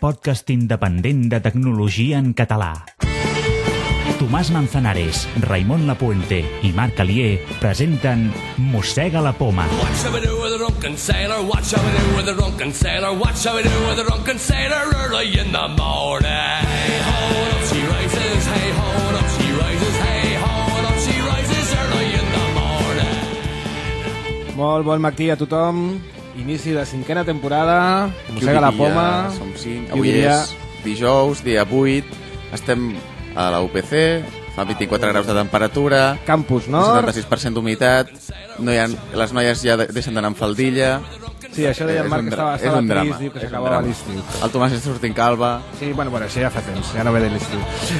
podcast independent de tecnologia en català. Tomàs Manzanares, Raimon Lapuente i Marc Alier presenten Mossega la poma. What shall we do with a drunken sailor? What shall we do with a drunken sailor? What shall we do with a drunken sailor early in the morning? Hey ho, and up she rises. Hey ho, and up she rises. Hey ho, and up she rises early in the morning. Molt bon matí a tothom. Inici de cinquena temporada. Mossega la poma. Som cinc. Avui diria? és dijous, dia 8. Estem a la UPC, fa 24 graus de temperatura, Campus Nord. 76% d'humitat, no hi ha, les noies ja de- deixen d'anar amb faldilla... Sí, això deia És el Marc que estava, és estava un drama, trist, diu que és s'acabava l'estiu. El Tomàs està sortint calva, Sí, bueno, bueno, això ja fa temps, ja no ve de l'estiu.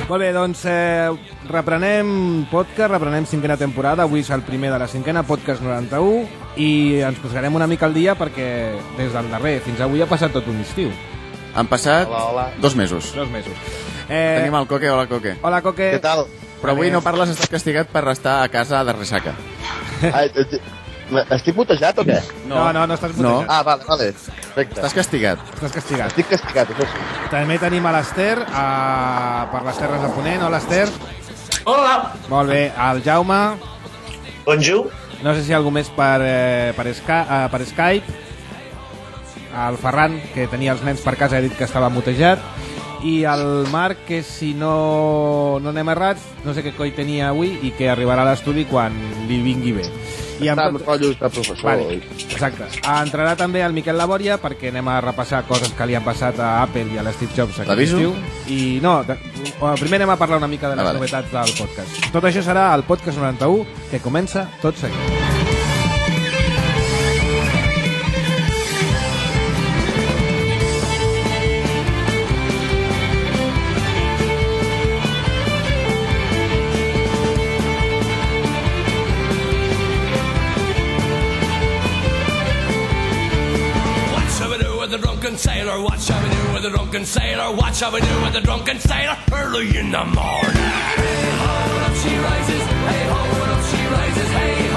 Molt bé, doncs eh, reprenem podcast, reprenem cinquena temporada, avui és el primer de la cinquena, podcast 91, i ens posarem una mica al dia perquè des del darrer fins avui ha passat tot un estiu. han passat Hola, hola. dos mesos. Dos mesos. Eh, Tenim el Coque, hola Coque. Hola, Coque. Què tal? Però avui no parles, estàs castigat per estar a casa de ressaca. Estic putejat o què? No, no, no estàs No. putejat. Ah, vale, vale. Perfecte. Estàs castigat. Estàs castigat. Estic castigat, això sí. També tenim a l'Ester, a... per les Terres de Ponent. Hola, Ester. Hola, Molt bé. El Jaume. bonjour. No sé si hi ha algú més per, eh, per, Sky, eh, per Skype. El Ferran, que tenia els nens per casa, ha dit que estava mutejat. I el Marc, que si no, no anem errats, no sé què coi tenia avui i que arribarà a l'estudi quan li vingui bé. I Està amb amb rotllos de professor. Vale, exacte. Entrarà també el Miquel Labòria perquè anem a repassar coses que li han passat a Apple i a l'Steve Jobs aquest estiu. I no, de, primer anem a parlar una mica de les Ah, vale. novetats del podcast. Tot això serà el podcast 91 que comença tot seguit. Drunken sailor? What shall we do with a drunken sailor? What shall we do with a drunken sailor early in the morning? Hey ho, up she rises. Hey ho, up she rises. Hey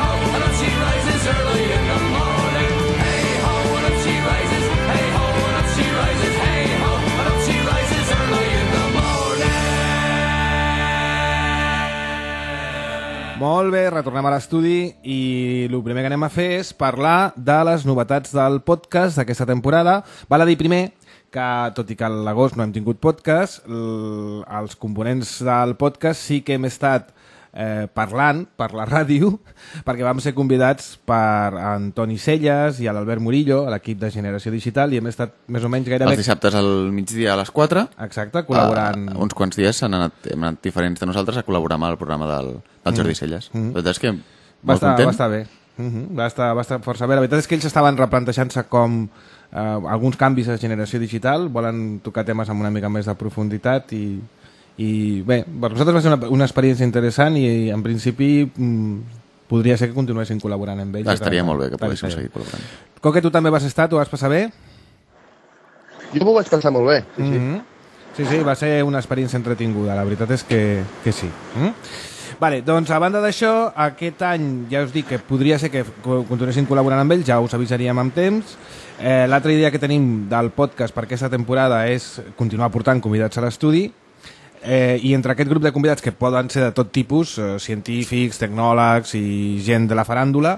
Molt bé, retornem a l'estudi i el primer que anem a fer és parlar de les novetats del podcast d'aquesta temporada. Val a dir primer que, tot i que l'agost no hem tingut podcast, els components del podcast sí que hem estat eh, parlant per la ràdio, perquè vam ser convidats per Antoni Celles i l'Albert Murillo, a l'equip de Generació Digital, i hem estat més o menys gairebé... Els dissabtes al migdia a les 4. Exacte, col·laborant... Uh, uns quants dies s'han anat, hem anat diferents de nosaltres a col·laborar amb el programa del, del Jordi Celles. Mm. La veritat és que va estar, content. va estar bé. Uh -huh. va, estar, va estar força bé. La veritat és que ells estaven replantejant-se com eh, alguns canvis a generació digital, volen tocar temes amb una mica més de profunditat i, i bé, per nosaltres va ser una, una experiència interessant i en principi mm, podria ser que continuessin col·laborant amb ells. Ah, estaria molt bé que poguéssim tal. seguir col·laborant. Coque, tu també vas estar, tu vas passar bé? Jo m'ho vaig passar molt bé. Sí, sí. Mhm. Sí, sí, va ser una experiència entretinguda, la veritat és que, que sí. Mm? Vale, doncs a banda d'això, aquest any ja us dic que podria ser que co- continuessin col·laborant amb ells, ja us avisaríem amb temps. Eh, L'altra idea que tenim del podcast per aquesta temporada és continuar portant convidats a l'estudi Eh, I entre aquest grup de convidats, que poden ser de tot tipus, eh, científics, tecnòlegs i gent de la faràndula,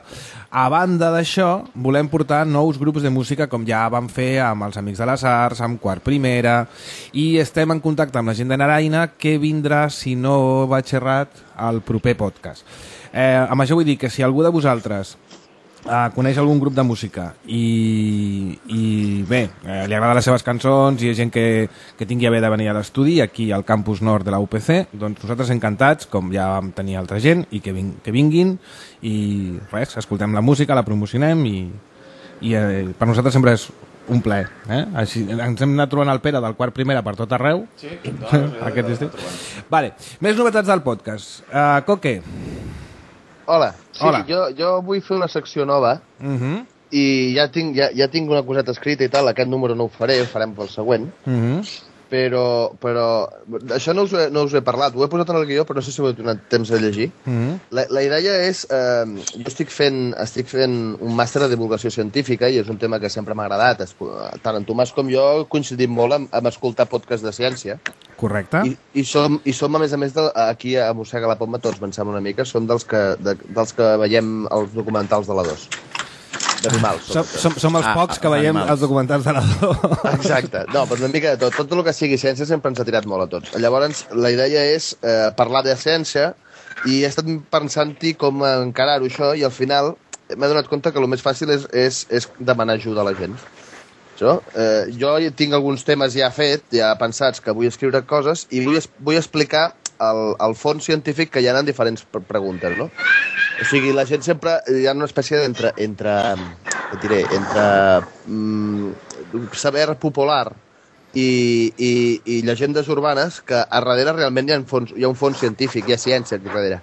a banda d'això, volem portar nous grups de música, com ja vam fer amb els Amics de les Arts, amb Quart Primera, i estem en contacte amb la gent de Naraina, que vindrà, si no vaig errat, al proper podcast. Eh, amb això vull dir que si algú de vosaltres uh, coneix algun grup de música i, i bé, eh, li agraden les seves cançons i hi ha gent que, que tingui a bé de venir a l'estudi aquí al campus nord de la UPC, doncs nosaltres encantats, com ja vam tenir altra gent, i que, ving, que vinguin i res, escoltem la música, la promocionem i, i eh, per nosaltres sempre és un plaer. Eh? Així, ens hem anat trobant el Pere del quart primera per tot arreu. Sí, aquest estiu. Vale. Més novetats del podcast. Uh, Coque. Hola. Sí, Hola. Jo, jo vull fer una secció nova Uh -huh. i ja tinc, ja, ja tinc una coseta escrita i tal. Aquest número no ho faré, ho farem pel següent. Uh -huh. Però, però això no us, he, no us he parlat, ho he posat en el guió, però no sé si ho he donat temps a llegir. Mm -hmm. la, la idea és, eh, jo estic fent, estic fent un màster de divulgació científica i és un tema que sempre m'ha agradat. Tant en Tomàs com jo coincidim molt amb, amb escoltar podcasts de ciència. Correcte. I, i, som, I som, a més a més, de, aquí a Mossega la Poma, tots pensem una mica, som dels que, de, dels que veiem els documentals de la 2. D'animals. Som, som, som els Ah, pocs que veiem animals. els documentals de la Do. Exacte. No, però una mica de tot. Tot el que sigui ciència sempre ens ha tirat molt a tots. Llavors, la idea és eh, parlar de ciència i he estat pensant-hi com encarar-ho això i al final m'he donat compte que el més fàcil és, és, és demanar ajuda a la gent. Això, eh, jo tinc alguns temes ja fet, ja pensats, que vull escriure coses i vull, vull explicar el, el fons científic que hi ha en diferents pre- preguntes, no? O sigui, la gent sempre... Hi ha una espècie d'entre... Entre, què et diré? Entre mm, saber popular i, i, i llegendes urbanes que a darrere realment hi ha, fons, hi ha un fons científic, hi ha ciència aquí darrere.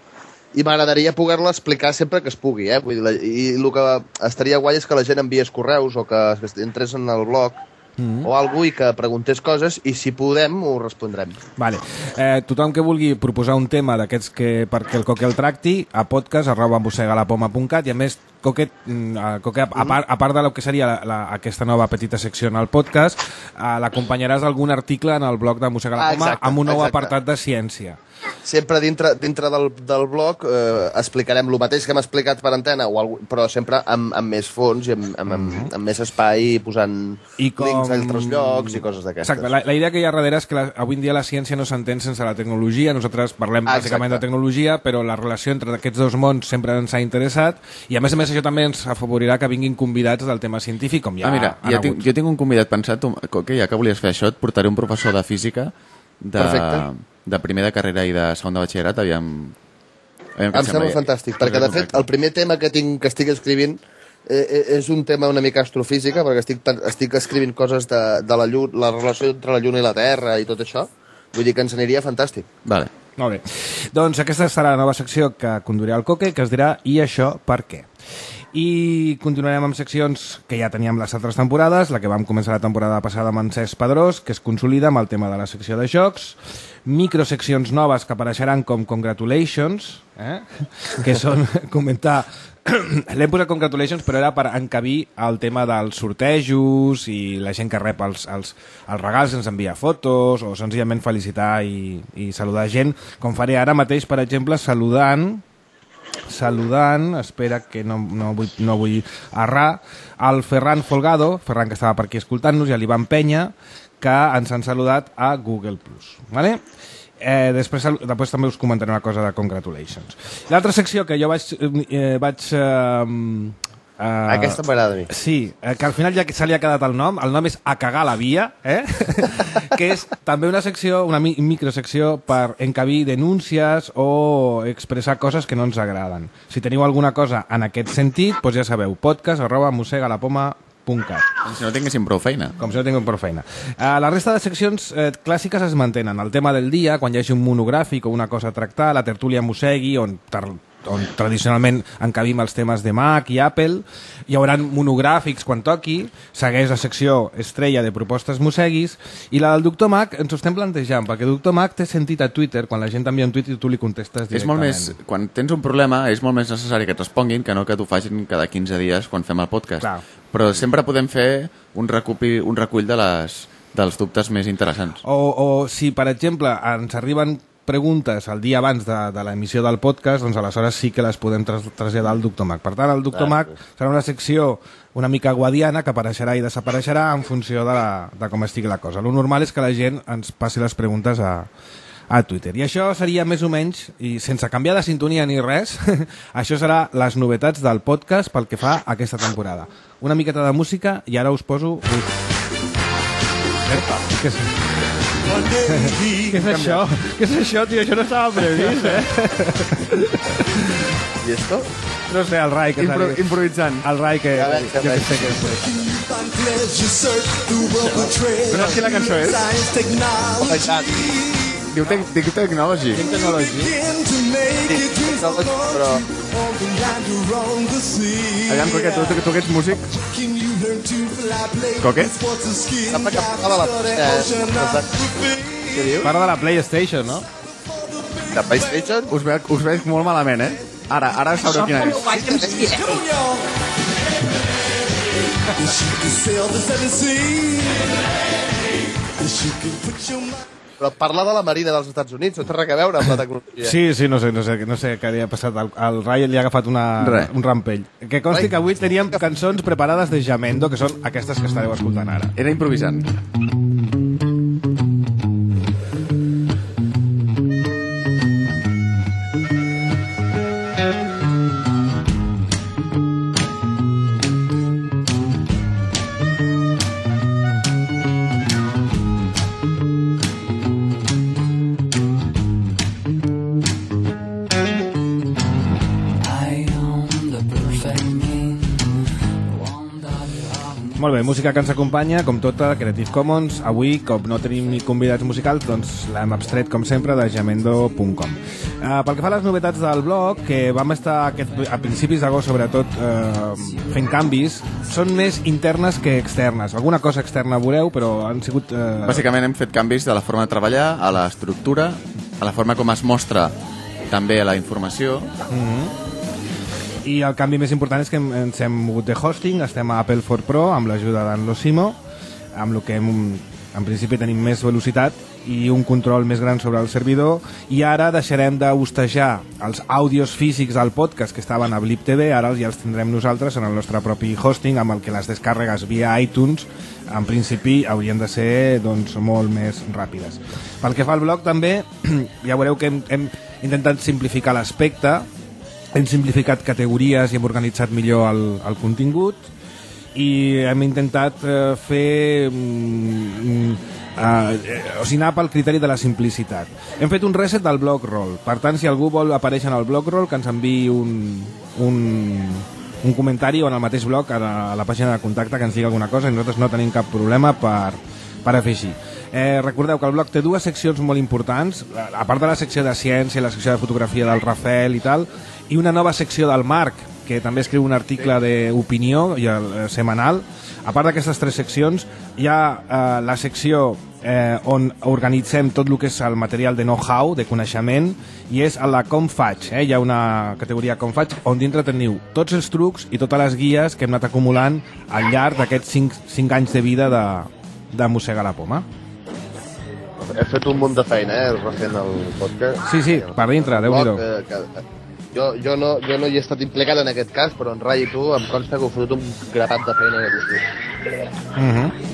I m'agradaria poder-la explicar sempre que es pugui, eh? Vull dir, la, I el que estaria guai és que la gent enviés correus o que, que entrés en el blog mm -hmm. o algú i que preguntés coses i si podem ho respondrem. Vale. Eh, tothom que vulgui proposar un tema d'aquests que perquè el Coque el tracti, a podcast arroba mossegalapoma.cat i a més Coque, mm, eh, Coque a, a, part, a part de lo que seria la, la, aquesta nova petita secció en el podcast, eh, l'acompanyaràs d'algun article en el blog de Mossega la Ah, Poma exacte, amb un nou exacte. apartat de ciència. Sempre dintre, dintre del, del blog eh, explicarem el mateix que hem explicat per antena, o algú, però sempre amb, amb més fons i amb, amb, amb, amb més espai, posant I com... links a altres llocs i coses d'aquestes. Exacte, la, la idea que hi ha darrere és que la, avui en dia la ciència no s'entén sense la tecnologia, nosaltres parlem Ah, bàsicament de exacte. tecnologia, però la relació entre aquests dos mons sempre ens ha interessat i a més a més això també ens afavorirà que vinguin convidats del tema científic, com ja ah, mira, han ja tinc, hagut. jo tinc un convidat pensat, tu- que ja que volies fer això, et portaré un professor de física de, Perfecte. De primer de carrera i de segon de batxillerat, aviam... aviam què Em sembla fantàstic, perquè de fet el primer tema que tinc que estic escrivint eh, eh, és un tema una mica astrofísica, perquè estic, estic escrivint coses de, de la, lluna, la relació entre la Lluna i la Terra i tot això. Vull dir que ens aniria fantàstic. Vale. Molt bé. Doncs aquesta serà la nova secció que conduirà el Coque, que es dirà I això per què? I continuarem amb seccions que ja teníem les altres temporades, la que vam començar la temporada passada amb en Cesc Pedrós, que es consolida amb el tema de la secció de jocs, microseccions noves que apareixeran com Congratulations, eh? que són comentar... L'hem posat Congratulations, però era per encabir el tema dels sortejos i la gent que rep els, els, els regals ens envia fotos o senzillament felicitar i, i saludar gent, com faré ara mateix, per exemple, saludant saludant, espera que no, no, vull, no vull errar, el Ferran Folgado, Ferran que estava per aquí escoltant-nos, i l'Ivan Penya, que ens han saludat a Google+. Vale? Eh, després, després també us comentaré una cosa de Congratulations. L'altra secció que jo vaig... Eh, vaig eh, Uh, Aquesta m'agrada a mi. Sí, eh, que al final ja que se li ha quedat el nom, el nom és A cagar la via, eh? que és també una secció, una mi microsecció per encabir denúncies o expressar coses que no ens agraden. Si teniu alguna cosa en aquest sentit, doncs ja sabeu, podcast arroba mossegalapoma.cat Com si no tinguéssim prou feina. com si no tinguin prou feina. Uh, la resta de seccions eh, clàssiques es mantenen. El tema del dia, quan hi hagi un monogràfic o una cosa a tractar, la tertúlia Mossegui, on, on tradicionalment encabim els temes de Mac i Apple, hi haurà monogràfics quan toqui, segueix la secció estrella de propostes Mosseguis, i la del Doctor Mac ens ho estem plantejant, perquè Doctor Mac té sentit a Twitter, quan la gent t'envia un tuit i tu li contestes directament. És molt més, quan tens un problema, és molt més necessari que et responguin que no que t'ho facin cada 15 dies quan fem el podcast. Clar. Però sempre podem fer un, recupi, un recull de les, dels dubtes més interessants. O, o si, per exemple, ens arriben preguntes el dia abans de, de l'emissió del podcast, doncs aleshores sí que les podem tras traslladar al Doctor Mac. Per tant, el Doctor Mac serà una secció una mica guadiana que apareixerà i desapareixerà en funció de, la, de com estigui la cosa. Lo normal és que la gent ens passi les preguntes a, a Twitter. I això seria més o menys, i sense canviar de sintonia ni res, això serà les novetats del podcast pel que fa a aquesta temporada. Una miqueta de música i ara us poso... Ui. Epa, què és... Què és això? Què és això, tio? Això no estava previst, eh? I esto? No sé, el Rai que Impro improvisant. El Rai que... A veure, Jo que a sé què és. Saps quina cançó és? Diu, tec diu Technology. Technology. Però Aviam, Coque, tu, tu, tu que ets músic? Coque? sembla que parlava de la... Eh, què diu? Parla de la PlayStation, no? De PlayStation? Us veig, us veig molt malament, eh? Ara, ara sabreu quina és. vaig amb silenci. Però parla de la Marina dels Estats Units, no té res a veure amb la tecnologia. Sí, sí, no sé, no sé, no sé què li ha passat. Al, al Ryan li ha agafat una, Res. un rampell. Que consti que avui teníem cançons preparades de Jamendo, que són aquestes que estareu escoltant ara. Era improvisant. Molt bé, música que ens acompanya, com tota, Creative Commons. Avui, com no tenim ni convidats musicals, doncs l'hem abstret, com sempre, de jamendo.com. Uh, pel que fa a les novetats del blog, que vam estar aquest, a principis d'agost, sobretot, uh, fent canvis, són més internes que externes. Alguna cosa externa veureu, però han sigut... Uh, Bàsicament hem fet canvis de la forma de treballar, a l'estructura, a la forma com es mostra també la informació. I el canvi més important és que ens hem mogut de hosting, estem a Apple for Pro amb l'ajuda d'en Losimo, amb el que hem, en principi tenim més velocitat i un control més gran sobre el servidor i ara deixarem d'hostejar els àudios físics del podcast que estaven a Blip TV, ara ja els tindrem nosaltres en el nostre propi hosting amb el que les descàrregues via iTunes en principi haurien de ser doncs, molt més ràpides. Pel que fa al blog també, ja veureu que hem, hem intentat simplificar l'aspecte hem simplificat categories i hem organitzat millor el, el contingut i hem intentat eh, fer mm, eh, o sigui, anar pel criteri de la simplicitat. Hem fet un reset del blog roll. Per tant, si algú vol aparèixer en el blog roll, que ens enviï un, un, un comentari o en el mateix blog a la, a la pàgina de contacte que ens digui alguna cosa i nosaltres no tenim cap problema per, per a fer així. Eh, recordeu que el blog té dues seccions molt importants, a part de la secció de ciència, la secció de fotografia del Rafael i tal, i una nova secció del Marc, que també escriu un article d'opinió i el, eh, setmanal. A part d'aquestes tres seccions, hi ha eh, la secció eh, on organitzem tot el que és el material de know-how, de coneixement, i és a la Com faig. Eh? Hi ha una categoria Com faig, on dintre teniu tots els trucs i totes les guies que hem anat acumulant al llarg d'aquests 5, 5 anys de vida de, de Mossegar la Poma. He fet un munt de feina, eh, refent el podcast. Sí, sí, per dintre, déu nhi que, jo, jo, no, jo no hi he estat implicat en aquest cas, però en Rai i tu em consta que heu fotut un grapat de feina en aquest estiu. Uh -huh.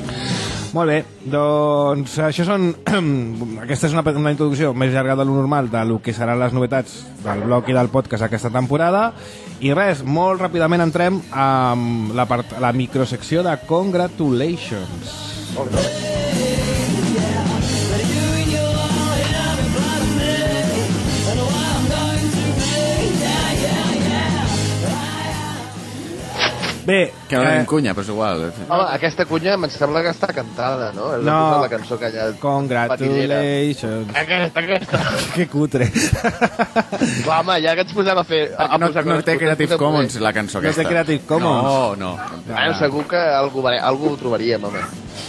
Molt bé, doncs això són... aquesta és una, una introducció més llarga de lo normal de lo que seran les novetats del blog i del podcast aquesta temporada i res, molt ràpidament entrem amb la, part, la microsecció de Congratulations. Molt bé. Bé, Que no tenim eh, cunya, però és igual. Home, aquesta cunya em sembla que està cantada, no? És No. la, la cançó que allà... Congratulations. Aquesta, aquesta. Que cutre. Va, home, ja que ens posem a fer... A, a No, posar no té Creative Commons, la cançó No té aquesta. Creative Commons? No, no. Bueno, segur que algú, algú ho trobaríem, home.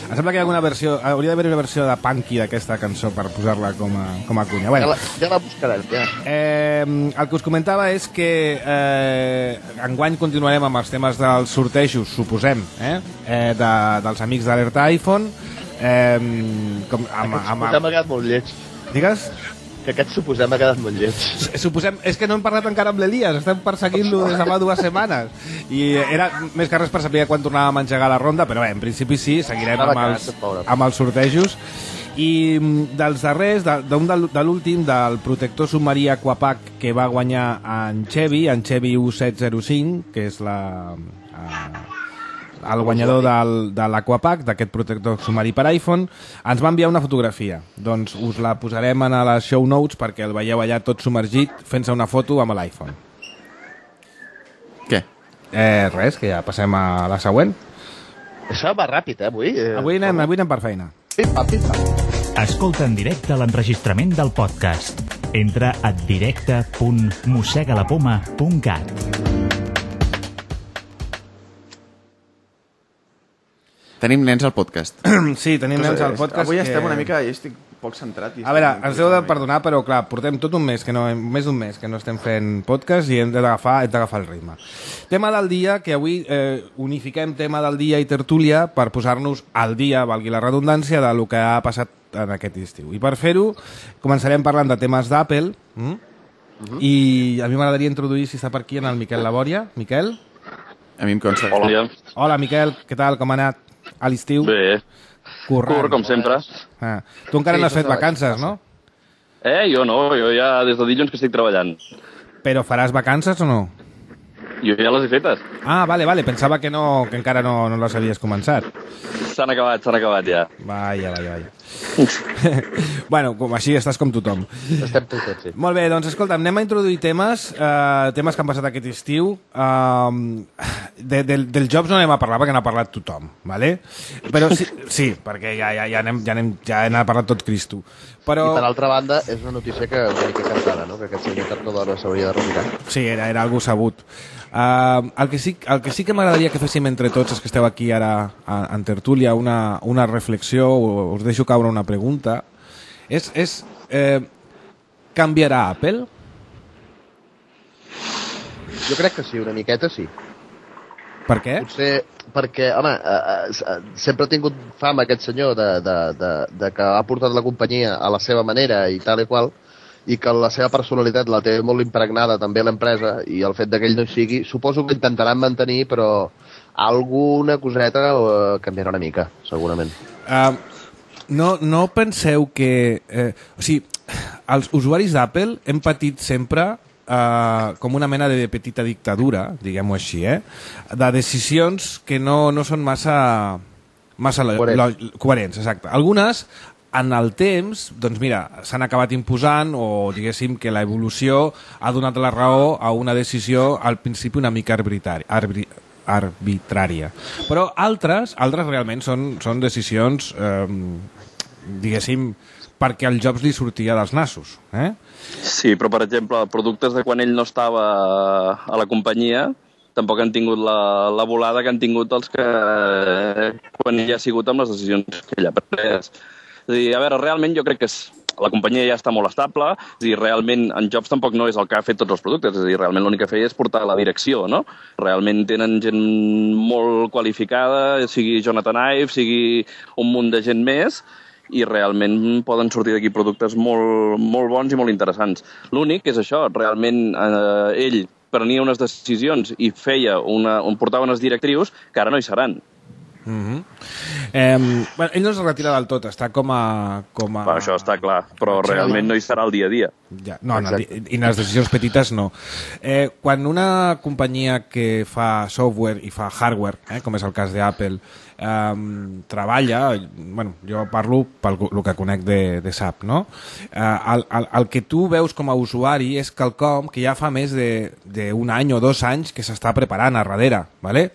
Em sembla que hi ha alguna versió... Hauria d'haver una versió de punky d'aquesta cançó per posar-la com a, com a cunya. Ja Bueno, la, ja la buscarem, ja. Eh, el que us comentava és que eh, enguany continuarem amb els temes dels sortejos, suposem, eh? eh de, dels amics d'Alerta iPhone. Eh, com, amb, amb, amb, quedat molt lleig. digues? Que aquest suposem ha quedat molt lleig. Suposem, és que no hem parlat encara amb l'Elias, estem perseguint-lo des de fa dues setmanes. I era més que res per saber quan tornàvem a engegar la ronda, però bé, en principi sí, seguirem amb els, amb els sortejos. I mm, dels darrers, de, d'un de l'últim, del protector submarí Aquapac que va guanyar en Chevy, en Chevy U705, que és la, eh, el guanyador del, de l'Aquapac, d'aquest protector submarí per iPhone, ens va enviar una fotografia. Doncs us la posarem en les show notes perquè el veieu allà tot submergit fent-se una foto amb l'iPhone. Què? Eh, res, que ja passem a la següent. Això va ràpid, eh, avui. Eh, Avui anem, avui anem per feina. Pim, pam. Escolta en directe l'enregistrament del podcast. Entra a directe.mossegalapoma.cat. Tenim nens al podcast. Sí, tenim nens al podcast. Avui que- estem una mica... Jo estic poc centrat. i A veure, ens heu de perdonar, però clar, portem tot un mes, que no, més d'un mes que no estem fent podcast i hem d'agafar el ritme. Tema del dia, que avui eh, unifiquem tema del dia i tertúlia per posar-nos al dia, valgui la redundància, de lo que ha passat en aquest estiu. I per fer-ho, començarem parlant de temes d'Apple, mm? i a mi m'agradaria introduir, si està per aquí, en el Miquel Labòria. Miquel? A mi em consta. Hola. Hola, Miquel, què tal, com ha anat a l'estiu? Bé, Currant. curt, com sempre. Ah. Tu encara Sí, no has fet vacances, no? Eh, jo no, jo ja des de dilluns que estic treballant. Però faràs vacances o no? Jo ja les he fetes. Ah, vale, vale, pensava que, no, que encara no, no les havies començat. S'han acabat, s'han acabat ja. Vaja, vaja, vaja. bueno, com així estàs com tothom. Estem tots, sí. Molt bé, doncs escolta, anem a introduir temes, eh, temes que han passat aquest estiu. Uh, de, de, dels jobs no anem a parlar perquè n'ha parlat tothom, vale? Però sí, sí perquè ja, ja, ja, anem, ja, anem, ja n'ha parlat tot Cristo. Però... I per altra banda, és una notícia que una mica cantada, no? Que aquest senyor Tardodoro s'hauria de retirar. Sí, era, era algú sabut. Uh, el, que sí, el que sí que m'agradaria que féssim entre tots els que esteu aquí ara en tertúlia una, una reflexió, o us deixo caure una pregunta, és, és eh, canviarà Apple? Jo crec que sí, una miqueta sí. Per què? Potser perquè, home, eh, eh, sempre ha tingut fama aquest senyor de, de, de, de que ha portat la companyia a la seva manera i tal i qual, i que la seva personalitat la té molt impregnada també l'empresa, i el fet que ell no hi sigui, suposo que intentaran mantenir, però alguna coseta eh, canviarà una mica, segurament. Uh, no, no penseu que... Eh, o sigui, els usuaris d'Apple hem patit sempre uh, com una mena de petita dictadura, diguem-ho així, eh? de decisions que no, no són massa, massa Coherents. coherents. Exacte. Algunes, en el temps, doncs mira, s'han acabat imposant o diguéssim que la evolució ha donat la raó a una decisió al principi una mica arbitrària. Arbri arbitrària. Però altres, altres realment són, són decisions, eh, diguéssim, perquè el Jobs li sortia dels nassos. Eh? Sí, però per exemple, productes de quan ell no estava a la companyia tampoc han tingut la, la volada que han tingut els que eh, quan ell ha sigut amb les decisions que ell ha pres. És a dir, a veure, realment jo crec que és, la companyia ja està molt estable, dir, realment en Jobs tampoc no és el que ha fet tots els productes, és a dir, realment l'únic que feia és portar la direcció, no? Realment tenen gent molt qualificada, sigui Jonathan Ive, sigui un munt de gent més, i realment poden sortir d'aquí productes molt, molt bons i molt interessants. L'únic és això, realment eh, ell prenia unes decisions i feia una, un, portava unes directrius que ara no hi seran. Eh, bueno, ell no es retira del tot, està com a... Com a... Ah. Això està clar, però realment no hi serà el dia a dia. Ja, no, no, i i les decisions petites no. Eh, quan una companyia que fa software i fa hardware, eh, com és el cas d'Apple, eh, treballa, bueno, jo parlo pel el que conec de, de SAP, no? Eh, el, el, el que tu veus com a usuari és quelcom que ja fa més d'un any o dos anys que s'està preparant a darrere, ¿vale?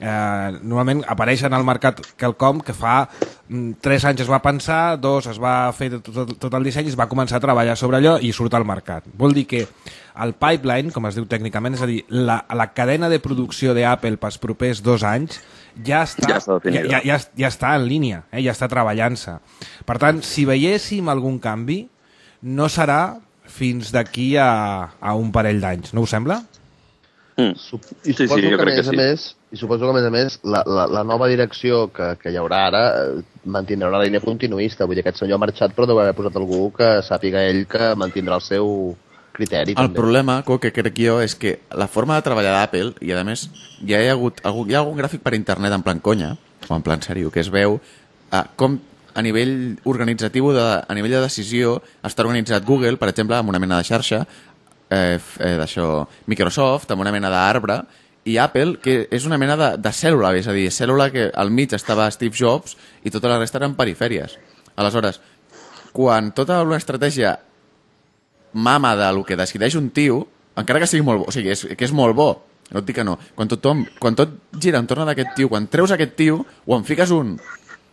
Eh, normalment apareixen al mercat quelcom que fa mm, tres anys es va pensar, dos es va fer tot, tot, tot el disseny i es va començar a treballar sobre allò i surt al mercat. Vol dir que el pipeline, com es diu tècnicament, és a dir, la, la cadena de producció d'Apple pels propers dos anys ja està, Ja està ja, ja, ja, ja està en línia, eh? ja està treballant-se. Per tant, si veiéssim algun canvi, no serà fins d'aquí a, a un parell d'anys, no us sembla? Mm. Sup I Sí, suposo sí, jo que, a crec més que a sí. més, i suposo que, a més a més, la, la, la nova direcció que, que hi haurà ara eh, mantindrà una línia continuista. Vull dir, aquest senyor ha marxat, però deu haver posat algú que sàpiga ell que mantindrà el seu criteri. El també. problema, Co, que crec jo, és que la forma de treballar d'Apple, i a més ja hi ha hagut hi ha algun gràfic per internet en plan conya, o en plan sèrio, que es veu eh, com a nivell organitzatiu, de, a nivell de decisió, està organitzat Google, per exemple, amb una mena de xarxa, eh, eh, d'això, Microsoft, amb una mena d'arbre, i Apple, que és una mena de, de cèl·lula, és a dir, cèl·lula que al mig estava Steve Jobs i tota la resta eren perifèries. Aleshores, quan tota una estratègia mama de lo que decideix un tio, encara que sigui molt bo, o sigui, és, que és molt bo, no et dic que no, quan, tothom, quan tot gira entorn d'aquest tio, quan treus aquest tio, o en fiques un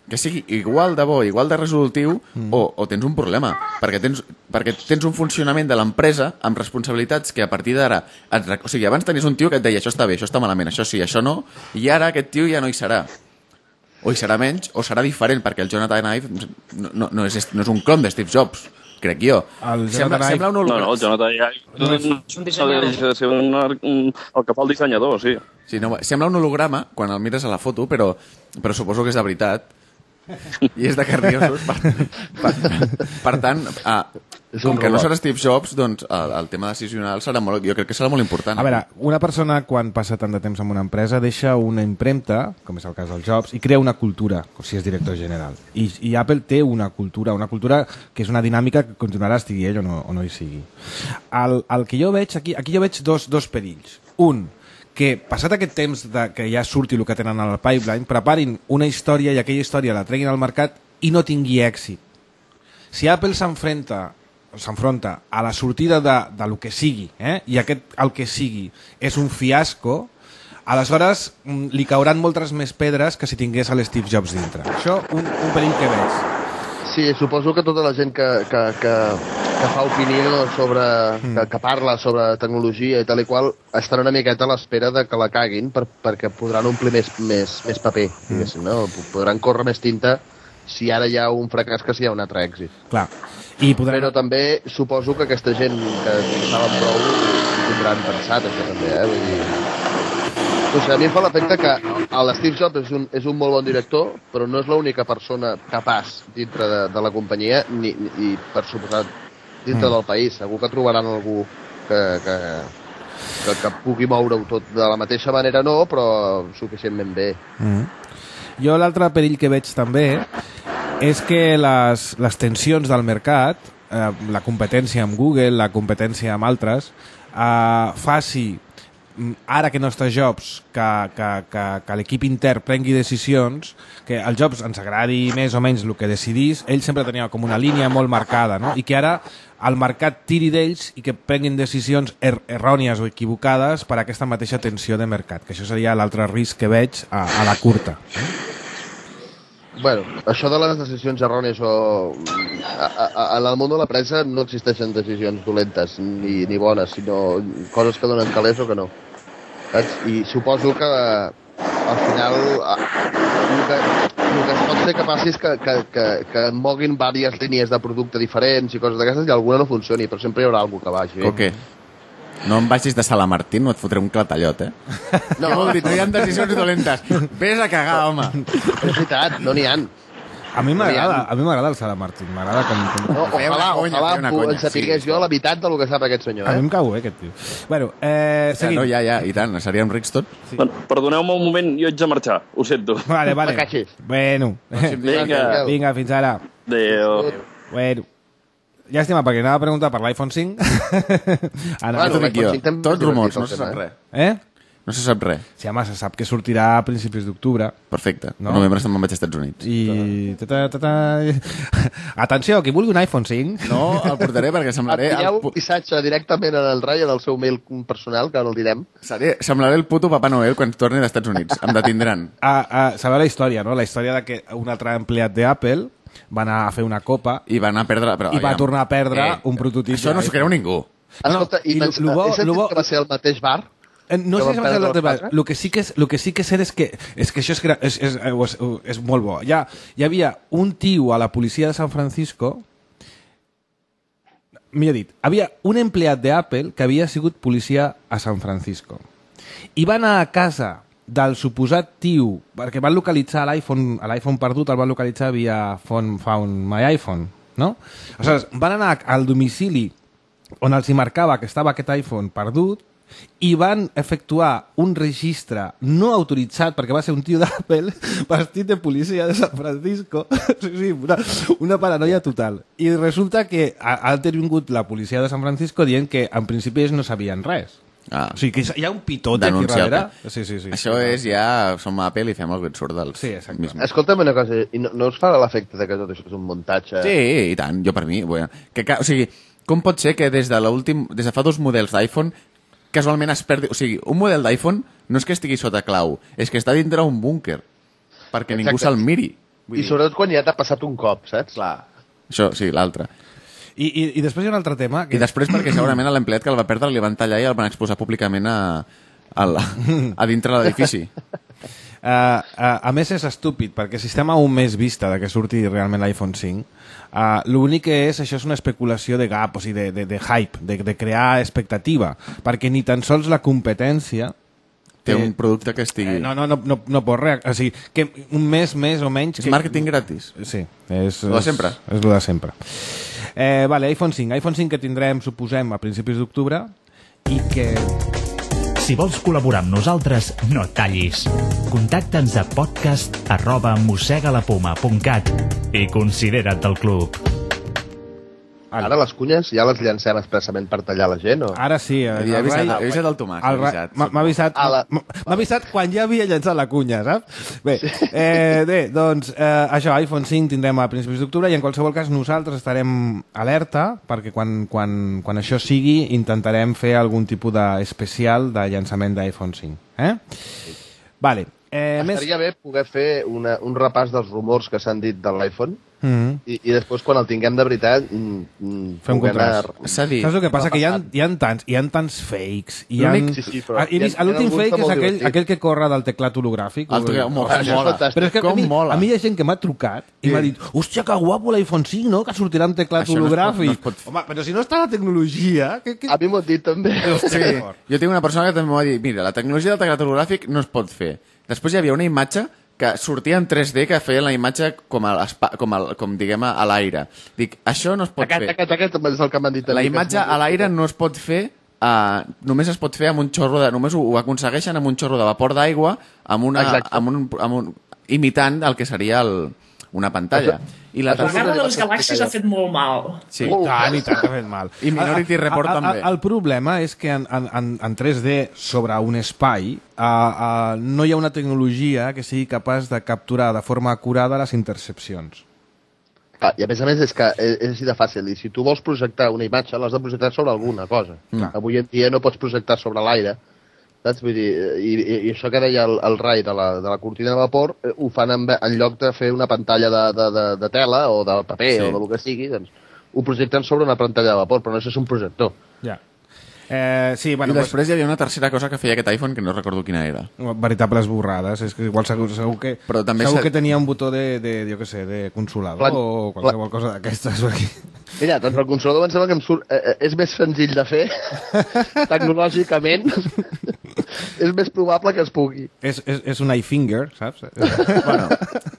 que sigui igual de bo, igual de resolutiu, Mm. o, o tens un problema. Perquè tens, perquè tens un funcionament de l'empresa amb responsabilitats que a partir d'ara... O sigui, abans tenies un tio que et deia això està bé, això està malament, això sí, això no, i ara aquest tio ja no hi serà. O hi serà menys, o serà diferent, perquè el Jonathan Ive no, no, no, és, no és un clon de Steve Jobs, crec jo. El sembla, Jonathan Ive- sembla un No, holograma. no, el Jonathan ja... No, un dissenyador. ser un, el que fa el dissenyador, sí. Sí, no, sembla un holograma quan el mires a la foto, però, però suposo que és de veritat. I és de carn i ossos. Per, per, per tant, ah, un com que no serà Steve Jobs, doncs el, el tema decisional serà molt, jo crec que serà molt important. A veure, una persona quan passa tant de temps en una empresa deixa una impremta, com és el cas del Jobs, i crea una cultura, com si és director general. I, I Apple té una cultura, una cultura que és una dinàmica que continuarà estigui ell o no, o no hi sigui. El, el que jo veig aquí, aquí jo veig dos, dos perills. Un, que passat aquest temps de, que ja surti el que tenen al pipeline, preparin una història i aquella història la treguin al mercat i no tingui èxit. Si Apple s'enfrenta s'enfronta a la sortida de, de lo que sigui, eh? i aquest el que sigui és un fiasco, aleshores mm, li cauran moltes més pedres que si tingués l'Steve Jobs dintre. Això, un, un perill que veig. Sí, suposo que tota la gent que, que, que, que fa opinió sobre... Que, que parla sobre tecnologia i tal i qual estan una miqueta a l'espera de que la caguin per, perquè podran omplir més, més, més paper, diguéssim, no? Podran córrer més tinta si ara hi ha un fracàs que si hi ha un altre èxit. Clar. I podran... Però també suposo que aquesta gent que saben prou tindran pensat, això també, eh? Vull dir... No sé, a mi em fa l'efecte que el Steve Jobs és un, és un molt bon director, però no és l'única persona capaç dintre de, de la companyia, ni, ni, i per suposat dintre Mm. del país. Segur que trobaran algú que, que, que, que pugui moure-ho tot de la mateixa manera, no, però suficientment bé. Mm. Jo l'altre perill que veig també és que les, les tensions del mercat, eh, la competència amb Google, la competència amb altres, eh, faci ara que no està Jobs, que, que, que, que l'equip intern prengui decisions, que el Jobs ens agradi més o menys el que decidís, ell sempre tenia com una línia molt marcada, no? i que ara el mercat tiri d'ells i que prenguin decisions er errònies o equivocades per aquesta mateixa tensió de mercat, que això seria l'altre risc que veig a, a la curta. Bueno, això de les decisions errònies o... A, a, a, en el món de la pressa no existeixen decisions dolentes ni, ni bones, sinó coses que donen calés o que no. Saps? I suposo que al final el que, el que es pot ser que passi és que, que, que, que moguin diverses línies de producte diferents i coses d'aquestes i alguna no funcioni, però sempre hi haurà algú que vagi. Coque, no em vagis de Salamartín, no et fotré un clatallot, eh? No, vol dir? No hi ha decisions dolentes. Vés a cagar, home. és veritat, no n'hi ha. A mi m'agrada, a mi m'agrada el Sara Martín, m'agrada com, com... No, una ojalà, conya, ojalà feia una conya, en sapigués sí. jo la veritat del que sap aquest senyor, A mi eh? em cau bé aquest tio. Bueno, eh, Ja, seguim. no, ja, ja, i tant, seríem rics tots. Sí. Bueno, perdoneu-me un moment, jo haig de marxar, ho sento. Vale, vale. Bueno. Vinga, Vinga, fins ara. adéu. Bueno. Llàstima, perquè anava a preguntar per l'iPhone 5. Ana, Bueno, T'ho dic jo, l'iPhone 5 també tots és divertit, rumors, no el se sap eh? res. eh? No se sap res. Sí, home, se sap que sortirà a principis d'octubre. Perfecte. No? No? Novembre me'n vaig als Estats Units. I... Ta -ta -ta -ta... Atenció, qui vulgui un iPhone 5... No, el portaré perquè semblaré el, Envieu pu- un missatge directament en el Rai, en el seu mail personal, que no el direm. seré, semblaré el puto Papa Noel quan torni dels Estats Units. Em detindran. Ah, ah, sabeu la història, no? La història de que un altre empleat d'Apple va anar a fer una copa I va anar a perdre... Però, i va tornar a perdre un prototip Això no s'ho creu ningú. Escolta, i i, lo- pens- lo bo- he sentit lo bo- que va ser el mateix bar? Eh, No sé si va ser perdre el els debat. quatre? El que sí que és, lo que sí que sé és que, és que això és, és, és, és, és molt bo. Ha, hi havia un tio a la policia de San Francisco millor dit, havia un empleat d'Apple que havia sigut policia a San Francisco i va anar a casa del suposat tio, perquè van localitzar l'iPhone a l'iPhone perdut, el van localitzar via Phone Found My iPhone, no? Aleshores, van anar al domicili on els hi marcava que estava aquest iPhone perdut i van efectuar un registre no autoritzat, perquè va ser un tio d'Apple vestit de policia de San Francisco. sí, sí, una, una paranoia total. I resulta que ha, ha intervingut la policia de San Francisco dient que en principi ells no sabien res. Ah. O sigui, que hi ha un pitote aquí darrere. Sí, sí, sí. Això és ja... Som a Apple i fem el que et surt dels... Sí, exacte. mismos. Escolta'm una cosa, i no, no us farà l'efecte de que tot això és un muntatge? Sí, i tant, jo per mi. Bueno, que, o sigui, com pot ser que des de l'últim, des de fa dos models d'iPhone casualment es perdi... O sigui, un model d'iPhone no és que estigui sota clau, és que està dintre un búnquer perquè ningú Exacte. se'l miri. Vull I dir- sobretot quan ja t'ha passat un cop, saps? Clar. Això, sí, l'altre. I, i, I després hi ha un altre tema... I després perquè segurament a l'empleat que el va perdre li van tallar i el van exposar públicament a, a, la, a dintre l'edifici. Uh, uh, a més és estúpid, perquè si estem a un mes vista de que surti realment l'iPhone 5, uh, l'únic que és, això és una especulació de gap, o sigui, de, de, de hype, de, de crear expectativa, perquè ni tan sols la competència Té un producte que estigui... Eh, no, no, no, no, no pot res. O sigui, que un mes més o menys... És que... màrqueting gratis. Sí, és... Lo de és- sempre. És lo de sempre. Eh, vale, iPhone 5. iPhone 5 que tindrem, suposem, a principis d'octubre i que... Si vols col·laborar amb nosaltres, no et tallis. Contacta'ns a podcast arroba mossegalapoma.cat i considera't del club. Ara les cunyes ja les llancem expressament per tallar la gent, o? Ara sí. eh, He el avisat, Rai- he avisat el Tomàs. El. M'ha avisat, la- avisat quan ja havia llançat la cunya, saps? Bé, eh, bé doncs eh, això, iPhone 5 tindrem a principis d'octubre i en qualsevol cas nosaltres estarem alerta perquè quan, quan, quan això sigui intentarem fer algun tipus d'especial de llançament d'iPhone 5. Eh? Vale. Eh, més... Estaria bé poder fer una, un repàs dels rumors que s'han dit de l'iPhone Mm -hmm. i, i després, quan el tinguem de veritat, mm, mm, Fem poder contrast. anar- S'ha dit... Saps el que passa? Que hi ha, hi ha tants, hi ha tants fakes. Hi ha... L'únic- sí, sí, però Ah, l'últim fake que és aquell, aquell que corre del teclat hologràfic. El teclat- O- això és mola. fantàstic. Però és que a mi, mola. a mi hi ha gent que m'ha trucat i m'ha dit hòstia, que guapo l'iPhone 5, no? Que sortirà amb teclat Això no es pot- hologràfic. no es pot. Home, però si no està la tecnologia... Que, que... A mi m'ho dit també. Sí. Jo tinc una persona que també m'ho va dir, mira, la tecnologia del teclat hologràfic no es pot fer. Després hi havia una imatge que sortia en 3D que feien la imatge com, a com, a, com diguem, a l'aire. Dic, això no es pot Aquest, fer. aquest, aquest és el que m'han dit. La imatge a l'aire no es pot fer Uh, només es pot fer amb un xorro de... Només ho, ho aconsegueixen amb un xorro de vapor d'aigua amb una, Exacte. amb un, amb un, imitant el que seria el, una pantalla. I la La guerra de les galàxies ha fet molt mal. Sí. I tant, i tant, ha fet mal. I Minority Report el, el, també. El, problema és que en, en, en, en 3D sobre un espai uh, uh, no hi ha una tecnologia que sigui capaç de capturar de forma acurada les intercepcions. Clar, I a més a més és que és, és així de fàcil. I si tu vols projectar una imatge, l'has de projectar sobre alguna cosa. No. Avui en dia no pots projectar sobre l'aire. Saps? Vull dir, i, i, i això que deia el, el Rai de la, de la cortina de vapor, eh, ho fan en, en lloc de fer una pantalla de, de, de, de tela o de paper Sí. o del que sigui, doncs ho projecten sobre una pantalla de vapor, però no és un projector. Ja. Eh, sí, bueno, I després hi havia una tercera cosa que feia aquest iPhone que no recordo quina era. pues, veritables borrades. És que igual segur, segur que, Però també segur que tenia un botó de, de, jo què sé, de consolador Plan- o qualsevol cosa d'aquestes. perquè- Mira, doncs el consolador em sembla que em surt, eh, eh, és més senzill de fer, tecnològicament. és més probable que es pugui. És, és, és un iFinger, saps? bueno,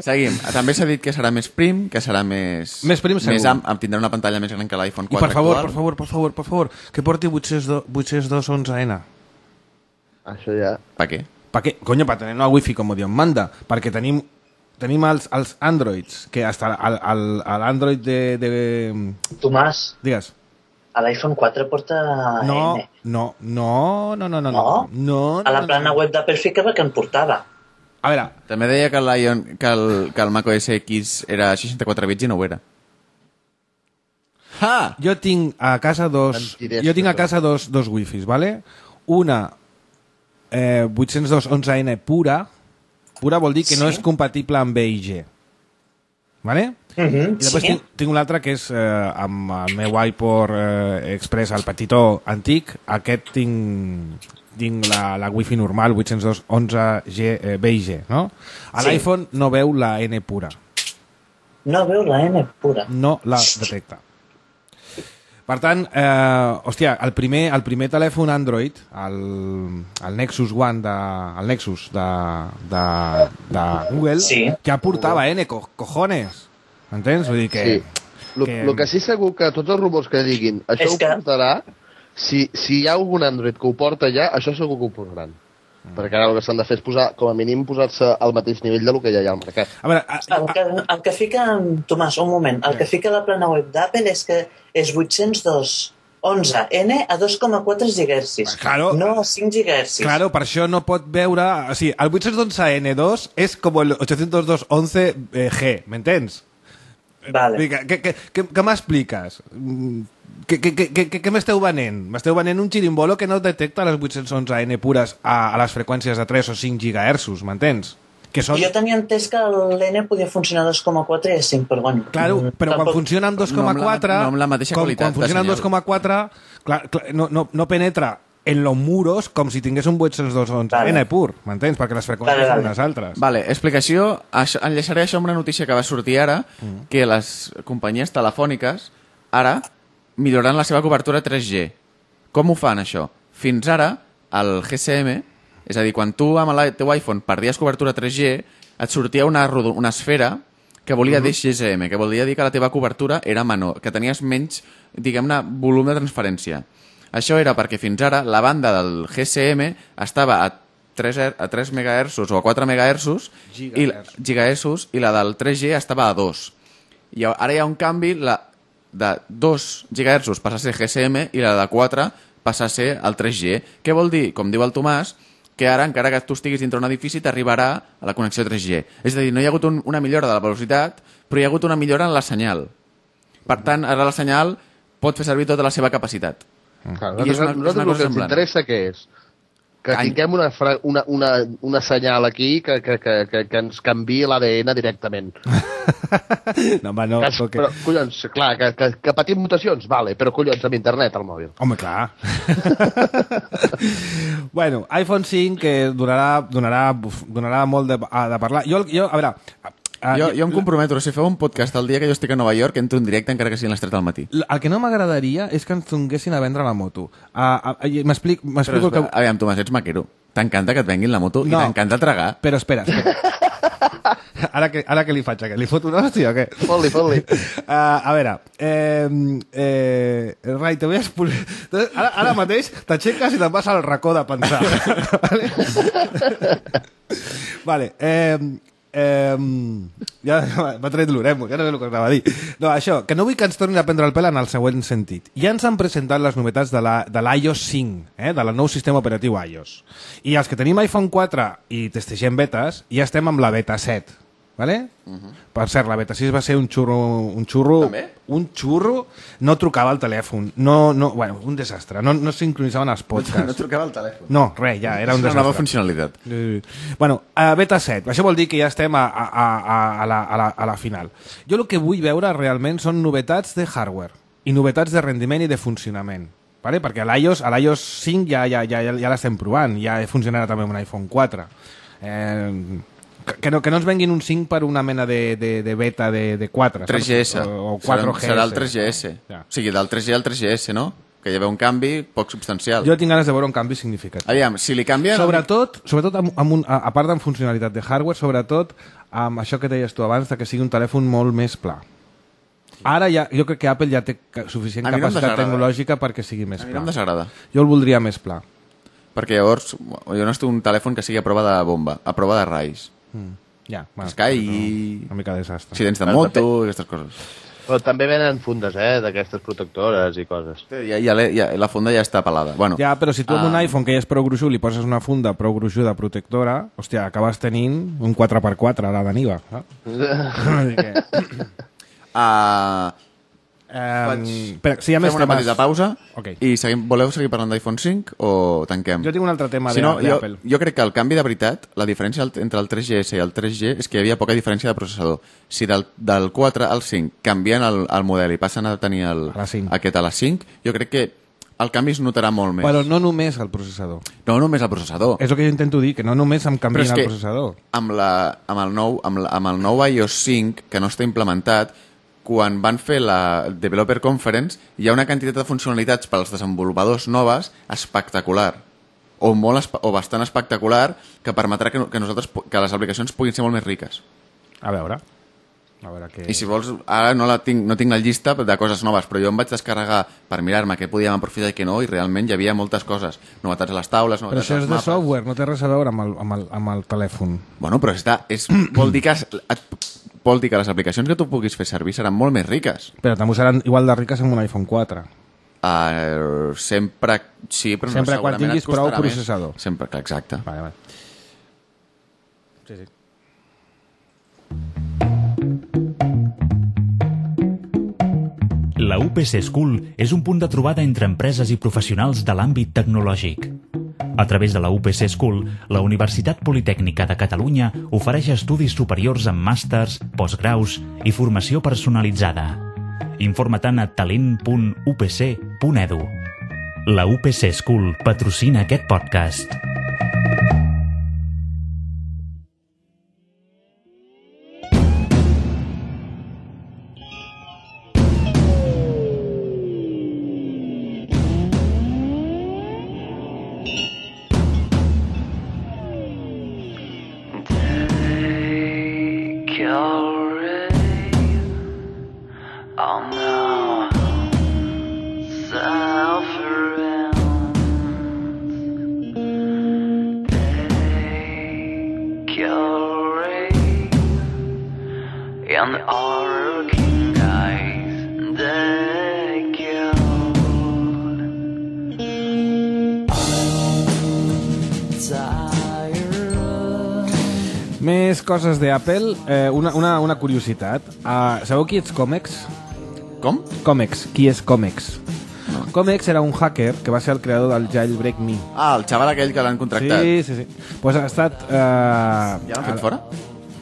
seguim. També s'ha dit que serà més prim, que serà més... Més prim, segur. Més am, tindrà una pantalla més gran que l'iPhone 4 I per favor, actual. per favor, per favor, per favor, que porti 802, 802 11N. Això ja... Per què? ¿Para qué? Coño, para tener una wifi como Dios manda. Perquè tenim, tenim els, els Androids, que hasta el, el, el Android de, de... Tomàs, Digues. a l'iPhone 4 porta No, N. no, no, no, no, no, no. No? no, A la plana no. web d'Apple ficava que en portava. A veure, També deia que, l'Ion, que, el, que el macOS X era 64 bits i no ho era. Ha! jo tinc a casa dos... Jo tinc a casa dos, dos wifis, ¿vale? Una eh, 802 11N pura. Pura vol dir que no Sí. és compatible amb B i G. ¿Vale? Uh -huh, I després sí. tinc, tinc un altre que és eh, amb el meu iPod eh, Express, el petitó antic. Aquest tinc, tinc la, la wifi normal, 802.11G, eh, B i G, no? A Sí. l'iPhone no veu la N pura, No veu la N pura. no la detecta. Per tant, eh, hòstia, el primer, el primer telèfon Android, el, el Nexus One, de, el Nexus de, de, de Google, Sí. ja portava N, co cojones. Entens? Vull dir que... Sí. El que- que... que sí segur que tots els rumors que diguin això És ho que- portarà, si, si hi ha algun Android que ho porta ja, això segur que ho posaran. Mm. Perquè ara el que s'han de fer és posar, com a mínim, posar-se al mateix nivell de lo que ja hi ha al mercat. A veure, a, El que, el que fica, Tomàs, un moment, el que fica la plana web d'Apple és que és 802 11N a 2,4 GHz. Claro. No a 5 GHz. Claro, per això no pot veure... O sigui, el 811N2 és com el 802.11G, m'entens? Vale. Què, què, què, què m'expliques? Què, què, què, què, què m'esteu venent? M'esteu venent un xirimbolo que no detecta les 811N pures a, a les freqüències de 3 o 5 GHz, m'entens? Que són... Jo tenia entès que l'N podia funcionar a 2,4 i a 5, però bueno. Claro, mm, però quan tampoc- funciona amb 2,4... No no amb la mateixa com, qualitat Quan funciona amb de senyal. 2,4, clar, clar, no, no, no penetra en los muros com si tingués un 811 Vale. N pur, m'entens? Perquè les freqüències Vale, són vale. unes altres. Vale, explicació. Això, enllaçaré això amb una notícia que va sortir ara, mm. que les companyies telefòniques ara milloraran la seva cobertura 3G. Com ho fan, això? Fins ara, el GSM, és a dir, quan tu amb el teu iPhone perdies cobertura 3G, et sortia una, una esfera que volia dir GSM, que volia dir que la teva cobertura era menor, que tenies menys, diguem-ne, volum de transferència. Això era perquè fins ara la banda del GSM estava a 3, her- a 3 MHz o a 4 MHz i, i la del 3G estava a 2. I ara hi ha un canvi, la de 2 GHz passa a ser GSM i la de 4 passa a ser el 3G. Què vol dir? Com diu el Tomàs, que ara, encara que tu estiguis dintre d'un edifici, t'arribarà a la connexió 3G. És a dir, no hi ha hagut un, una millora de la velocitat, però hi ha hagut una millora en la senyal. Per tant, ara la senyal pot fer servir tota la seva capacitat. Clar, I és una- nosaltres, és una nosaltres el cosa que ens interessa què és? Que Any. tinguem una, fra- una, una, una senyal aquí que, que, que, que, que ens canvi l'ADN directament. No, home, no, que, perquè... però, collons, clar, que, que, que patim mutacions, vale, però collons, amb internet al mòbil. Home, clar. bueno, iPhone 5 que donarà, donarà, donarà molt de, a- de parlar. Jo, jo a veure... a- Jo, jo em comprometo, si feu un podcast el dia que jo estic a Nova York, entro en directe encara que sigui a les 3 del matí. El que no m'agradaria és que ens donguessin a vendre la moto. Uh, uh, M'explico el que... Aviam, Tomàs, ets maquero. T'encanta que et venguin la moto i No. t'encanta tragar. Però espera, espera. ara, que, ara que li faig, aquest? Li foto una hòstia o què? Fot-li, fot-li. Uh, a veure, eh, eh, Rai, te voy a expulsar. Entonces, ara, ara mateix t'aixeques i te'n vas al racó de pensar. vale? vale, eh, eh, ja m'ha tret l'oremo, ja no sé el que anava a dir. No, això, que no vull que ens tornin a prendre el pèl en el següent sentit. Ja ens han presentat les novetats de la- de l'iOS 5, eh, del nou sistema operatiu iOS. I els que tenim iPhone 4 i testegem betes, ja estem amb la beta 7. Vale? Per cert, la beta 6 va ser un xurro... Un xurro, També? un xurro no trucava al telèfon. No, no, bueno, un desastre. No, no sincronitzaven els podcasts. No trucava el telèfon. No, res, ja, era un És una nova desastre. funcionalitat. Bueno, a beta 7, això vol dir que ja estem a, a, a, a, la, a, la, a la final. Jo el que vull veure realment són novetats de hardware i novetats de rendiment i de funcionament. Vale? Perquè a l'iOS a l'iOS 5 ja, ja, ja, ja, ja l'estem provant, ja funcionarà també amb un iPhone 4. Eh, que- no, que no ens venguin un 5 per una mena de, de, de beta de, de 4. saps? 3GS. O, o 4GS. Serà, serà el 3GS. Ja. O sigui, del 3G al 3GS, no? Que hi ha un canvi poc substancial. Jo tinc ganes de veure un canvi significatiu. Aviam, si li canvien... Sobretot, sobretot amb, amb un, a, a part de funcionalitat de hardware, sobretot amb això que deies tu abans, de que sigui un telèfon molt més pla. Ara ja, jo crec que Apple ja té suficient no capacitat desagrada. tecnològica perquè sigui més A mi pla. no em desagrada. Jo el voldria més pla. Perquè llavors jo no estic un telèfon que sigui a prova de bomba, a prova de raids. Ja, Es caigui... Una mica de desastre. Accidents de Però moto, també- aquestes coses. Però també venen fundes, eh, d'aquestes protectores i coses. Ja, ja, la- ja, la funda ja està pelada. Bueno, Ja, però si tu amb un Ah. iPhone que ja és prou gruixut li poses una funda prou gruixuda protectora, hòstia, acabes tenint un 4x4 ara de Niva. Eh? Uh, eh, espera, si hi ha més fem una temes... petita pausa Ok. i seguim, voleu seguir parlant d'iPhone 5 o tanquem? Jo tinc un altre tema si no, jo, d'Apple. jo crec que el canvi de veritat, la diferència entre el 3GS i el 3G és que hi havia poca diferència de processador. Si del, del 4 al 5 canvien el, el model i passen a tenir el, A la 5. aquest a la 5, jo crec que el canvi es notarà molt més. Però no només el processador. No només el processador. És el que jo intento dir, que no només em canvien és el que processador. amb, la, amb, el nou, amb, la, amb el nou iOS 5, que no està implementat, quan van fer la Developer Conference, hi ha una quantitat de funcionalitats per als desenvolupadors noves espectacular o, molt espe o bastant espectacular que permetrà que, que, nosaltres, que les aplicacions puguin ser molt més riques. A veure. A veure què... I si vols, ara no, la tinc, no tinc la llista de coses noves, però jo em vaig descarregar per mirar-me què podíem aprofitar i què no, i realment hi havia moltes coses. Novetats a les taules, Però novetats això als és de mapes. software, no té res a veure amb el, amb el, amb el telèfon. Bueno, però està, és, vol, dir que, es- et, vol dir que les aplicacions que tu puguis fer servir seran molt més riques. Però també seran igual de riques amb un iPhone 4. Uh, sempre, sí, però Sempre no, quan tinguis prou més. processador. Sempre, clar, exacte. Vale, vale. Sí, sí. La UPC School és un punt de trobada entre empreses i professionals de l'àmbit tecnològic. A través de la UPC School, la Universitat Politècnica de Catalunya ofereix estudis superiors amb màsters, postgraus i formació personalitzada. Informa-te'n a talent.upc.edu. La UPC School patrocina aquest podcast. Coses d'Apple. Eh, una, una, una curiositat. Uh, sabeu qui ets Comex? Com? Comex. Qui és Comex? Comex era un hacker que va ser el creador del Jailbreak Me. Ah, el xaval aquell que l'han contractat. Sí, sí, sí. Pues ha estat... Eh, Ja l'han fet el- fora?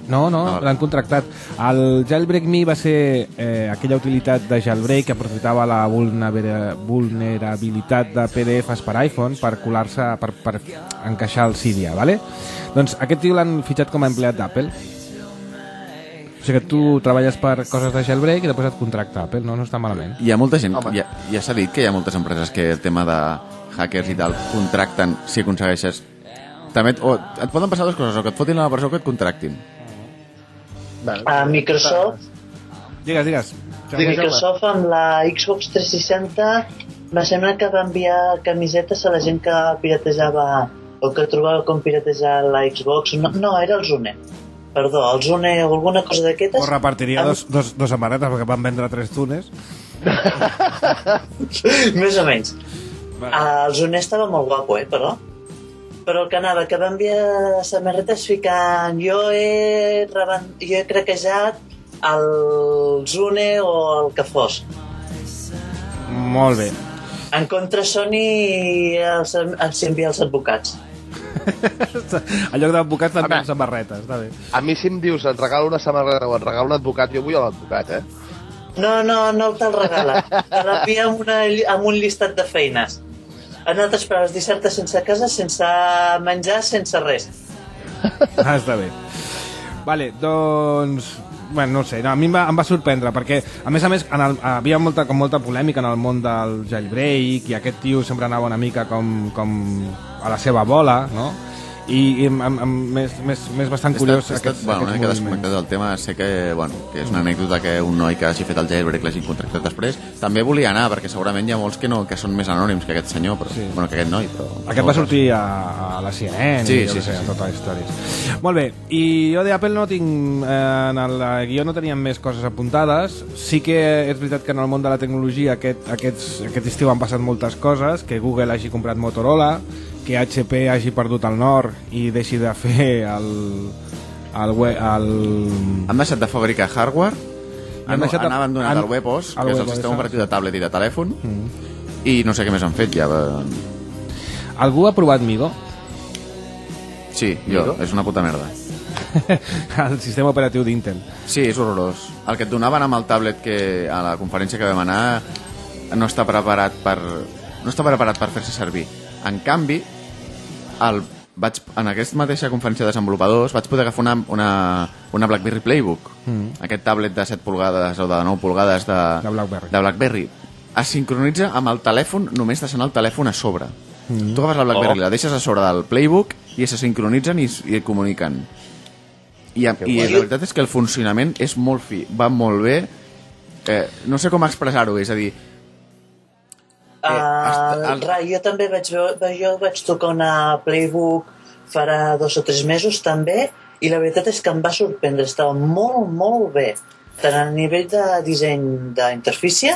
No, no, Ah. l'han contractat. El Jailbreak Me va ser eh, aquella utilitat de jailbreak que aprofitava la vulnera vulnerabilitat de PDFs per iPhone per colar-se, per, per encaixar el Cydia, ¿vale? Doncs aquest tio l'han fitxat com a empleat d'Apple. O sigui que tu treballes per coses de jailbreak i després et contracta Apple, no? No està malament. Hi ha molta gent, ja, ja s'ha dit que hi ha moltes empreses que el tema de hackers i tal contracten si aconsegueixes també et, o et poden passar dues coses, o que et fotin a la presó o que et contractin. A Microsoft, Digues, digues. Microsoft amb la Xbox 360 va sembla que va enviar camisetes a la gent que piratejava o que trobava com piratejar la Xbox. No, no era el Zune. Perdó, el Zune o alguna cosa d'aquestes. O repartiria Amb- dos, dos, dos samarretes perquè van vendre tres tunes. Més o menys. El Zune estava molt guapo, eh, però. Però el que anava, que va enviar samarretes ficant jo he, reban... jo he craquejat el Zune o el que fos. Molt bé. En contra Sony els, els envia els advocats. En lloc d'advocats també amb samarretes, està bé. A mi si em dius et regalo una samarreta o et regalo un advocat, jo vull a l'advocat, eh? No, no, no te'l regala. Te l'envia amb, una, amb un llistat de feines. En altres paraules, dissabte sense casa, sense menjar, sense res. Ah, està bé. Vale, doncs... Bueno, no sé, no, a mi em va, em va sorprendre perquè, a més a més, en el, havia molta, com molta polèmica en el món del jailbreak i aquest tio sempre anava una mica com, com a la seva bola, no? I, em, em, m'és m'és- m'és bastant He curiós estat, estat, aquests, bueno, una mica desconnectat del tema, sé que, bueno, que és una anècdota que un noi que hagi fet el jailbreak l'hagi contractat després. També volia anar, perquè segurament hi ha molts que, no, que són més anònims que aquest senyor, però, sí. bueno, que aquest noi. Però, Aquest va sortir a, a la CNN Sí, i sí, sé, sí, sí. totes les històries. Molt bé, i jo d'Apple no tinc... Eh, en el guió no teníem més coses apuntades. Sí que és veritat que en el món de la tecnologia aquest, aquests, aquest estiu han passat moltes coses, que Google hagi comprat Motorola, que HP hagi perdut el nord i deixi de fer el... el, el... Han deixat de fabricar hardware, han, deixat de- han abandonat han- el WebOS, el que és el sistema operatiu de tablet i de telèfon, Mm. i no sé què més han fet ja. Algú ha provat Migo? Sí, jo, Migo? és una puta merda. el sistema operatiu d'Intel. Sí, és horrorós. El que et donaven amb el tablet que a la conferència que vam anar no està preparat per no està preparat per fer-se servir. En canvi, el, vaig, en aquesta mateixa conferència de desenvolupadors vaig poder agafar una, una, una BlackBerry Playbook, Mm. aquest tablet de 7 pulgades o de 9 pulgades de, De BlackBerry. de BlackBerry. Es sincronitza amb el telèfon només deixant el telèfon a sobre. Mm. Tu agafes la BlackBerry, Oh. la deixes a sobre del Playbook i se sincronitzen i, es- i comuniquen. I, I guai. la veritat és que el funcionament és molt fi, va molt bé. Eh, no sé com expressar-ho, és a dir, Uh, el- el... Jo també vaig, jo vaig tocar una Playbook farà dos o tres mesos també i la veritat és que em va sorprendre, estava molt, molt bé tant a nivell de disseny d'interfície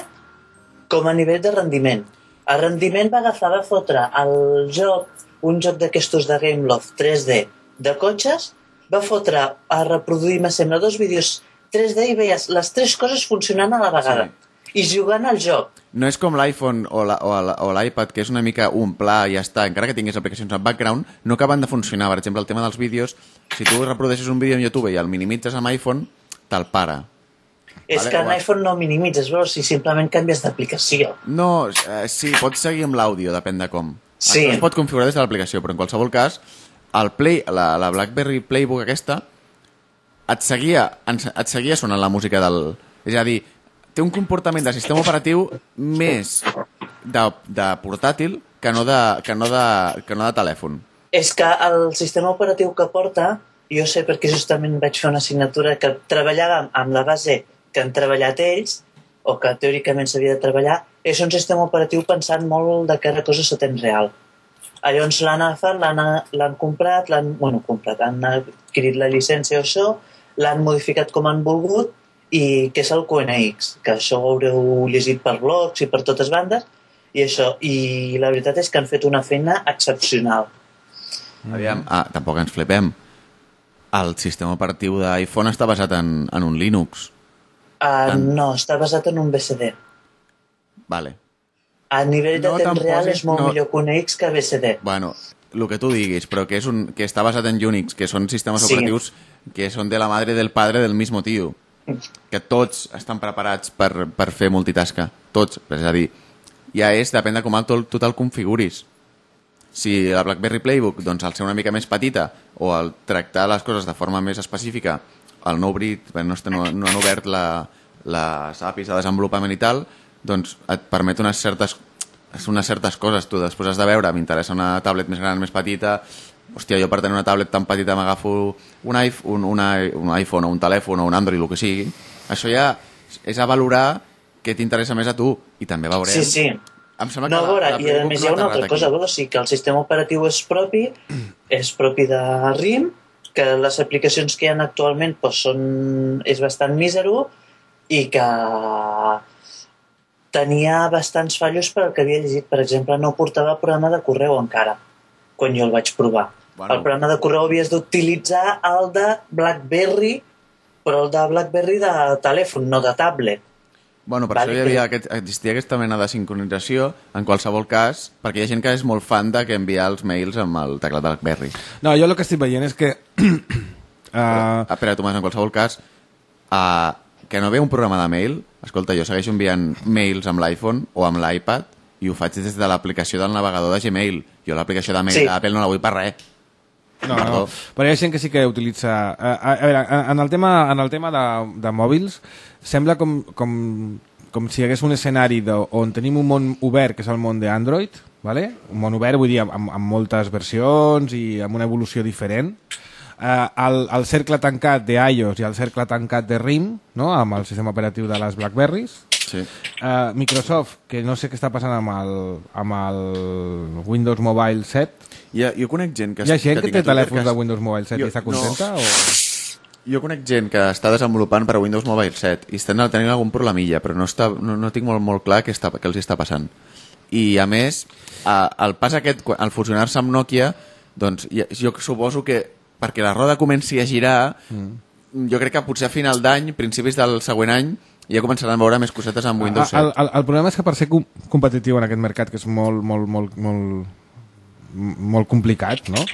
com a nivell de rendiment. El rendiment va agafar, va fotre el joc, un joc d'aquestos de Gameloft 3D de cotxes, va fotre a reproduir, me sembla, dos vídeos 3D i veies les tres coses funcionant a la vegada. I jugant al joc. no és com l'iPhone o l'iPad, que és una mica un pla i ja està, encara que tinguis aplicacions en background, no acaben de funcionar. Per exemple, el tema dels vídeos, si tu reprodueixes un vídeo en YouTube i el minimitzes amb iPhone, te'l para. És Vale, que en iPhone no minimitzes, veus? Si simplement canvies d'aplicació. No, eh, sí, pots seguir amb l'àudio, depèn de com. Sí. Es pot configurar des de l'aplicació, però en qualsevol cas, el Play, la, la BlackBerry Playbook aquesta et seguia, et seguia sonant la música del... És a dir, té un comportament de sistema operatiu més de, de portàtil que no de, que no de, que no de telèfon. És que el sistema operatiu que porta, jo sé perquè justament vaig fer una assignatura que treballava amb la base que han treballat ells, o que teòricament s'havia de treballar, és un sistema operatiu pensant molt de cara a coses a temps real. Llavors l'han agafat, l'han comprat, l'han bueno, comprat, han adquirit la llicència o això, l'han modificat com han volgut i que és el QNX, que això ho haureu llegit per blogs i per totes bandes, i això, i la veritat és que han fet una feina excepcional. Aviam, ah, tampoc ens flipem. El sistema operatiu d'iPhone està basat en, en un Linux. Uh, Tant. no, està basat en un BCD. Vale. A nivell de No temps real posis- és molt no. millor que un X que BCD. Bueno, el que tu diguis, però que, és un, que està basat en Unix, que són sistemes Sí. operatius que són de la madre del padre del mismo tio. Que tots estan preparats per, per fer multitasca. Tots. És a dir, ja és, depèn de com el, tu, tu te'l configuris. Si la BlackBerry Playbook, doncs, al ser una mica més petita, o al tractar les coses de forma més específica, al no obrir, no, no, no han obert la, les APIs de desenvolupament i tal, doncs et permet unes certes unes certes coses. Tu després has de veure, m'interessa una tablet més gran, més petita, hòstia, jo per tenir una tablet tan petita m'agafo un, un, una, un iPhone o un telèfon o un Android, el que sigui. Això ja és a valorar què t'interessa més a tu i també veurem. Sí, sí. Em sembla No, que veure, la, la i a més hi ha una altra cosa, veure, sí que el sistema operatiu és propi, és propi de RIM, que les aplicacions que hi ha actualment doncs, són, és bastant mísero i que tenia bastants fallos per que havia llegit. Per exemple, no portava programa de correu encara, quan jo el vaig provar. Bueno. El programa de correu havies d'utilitzar el de BlackBerry, però el de BlackBerry de telèfon, no de tablet. Bueno, per Vale, això hi havia però- aquest, existia aquesta mena de sincronització en qualsevol cas, perquè hi ha gent que és molt fan de que enviar els mails amb el teclat de BlackBerry. No, jo el que estic veient és que... uh, Ah, Espera, Tomàs, en qualsevol cas, uh, que no ve un programa de mail, escolta, jo segueixo enviant mails amb l'iPhone o amb l'iPad i ho faig des de l'aplicació del navegador de Gmail. Jo l'aplicació de mail Sí. d'Apple no la vull per res. No, Perdó. no, però hi ha gent que sí que utilitza... A, a, a veure, en el tema, en el tema de, de mòbils, sembla com, com, com si hi hagués un escenari de, on tenim un món obert, que és el món d'Android, vale? un món obert, vull dir, amb, amb moltes versions i amb una evolució diferent. Uh, el, el cercle tancat d'iOS i el cercle tancat de RIM, no? amb el sistema operatiu de les BlackBerries, Sí. Uh, Microsoft, que no sé què està passant amb el, amb el Windows Mobile 7. Hi ha, jo conec gent que... Hi ha gent que, tinc té telèfons que- de Windows Mobile 7 Jo- i està contenta? no. O... Jo conec gent que està desenvolupant per a Windows Mobile 7 i estan tenint algun problemilla, però no, està, no, no tinc molt, molt clar què, està, què els està passant. I, a més, a, el pas aquest, al fusionar-se amb Nokia, doncs jo suposo que perquè la roda comenci a girar, mm. jo crec que potser a final d'any, principis del següent any, ja començaran a veure més cosetes amb Windows 7. el, el, el problema és que per ser com competitiu en aquest mercat, que és molt, molt, molt, molt, molt complicat, no?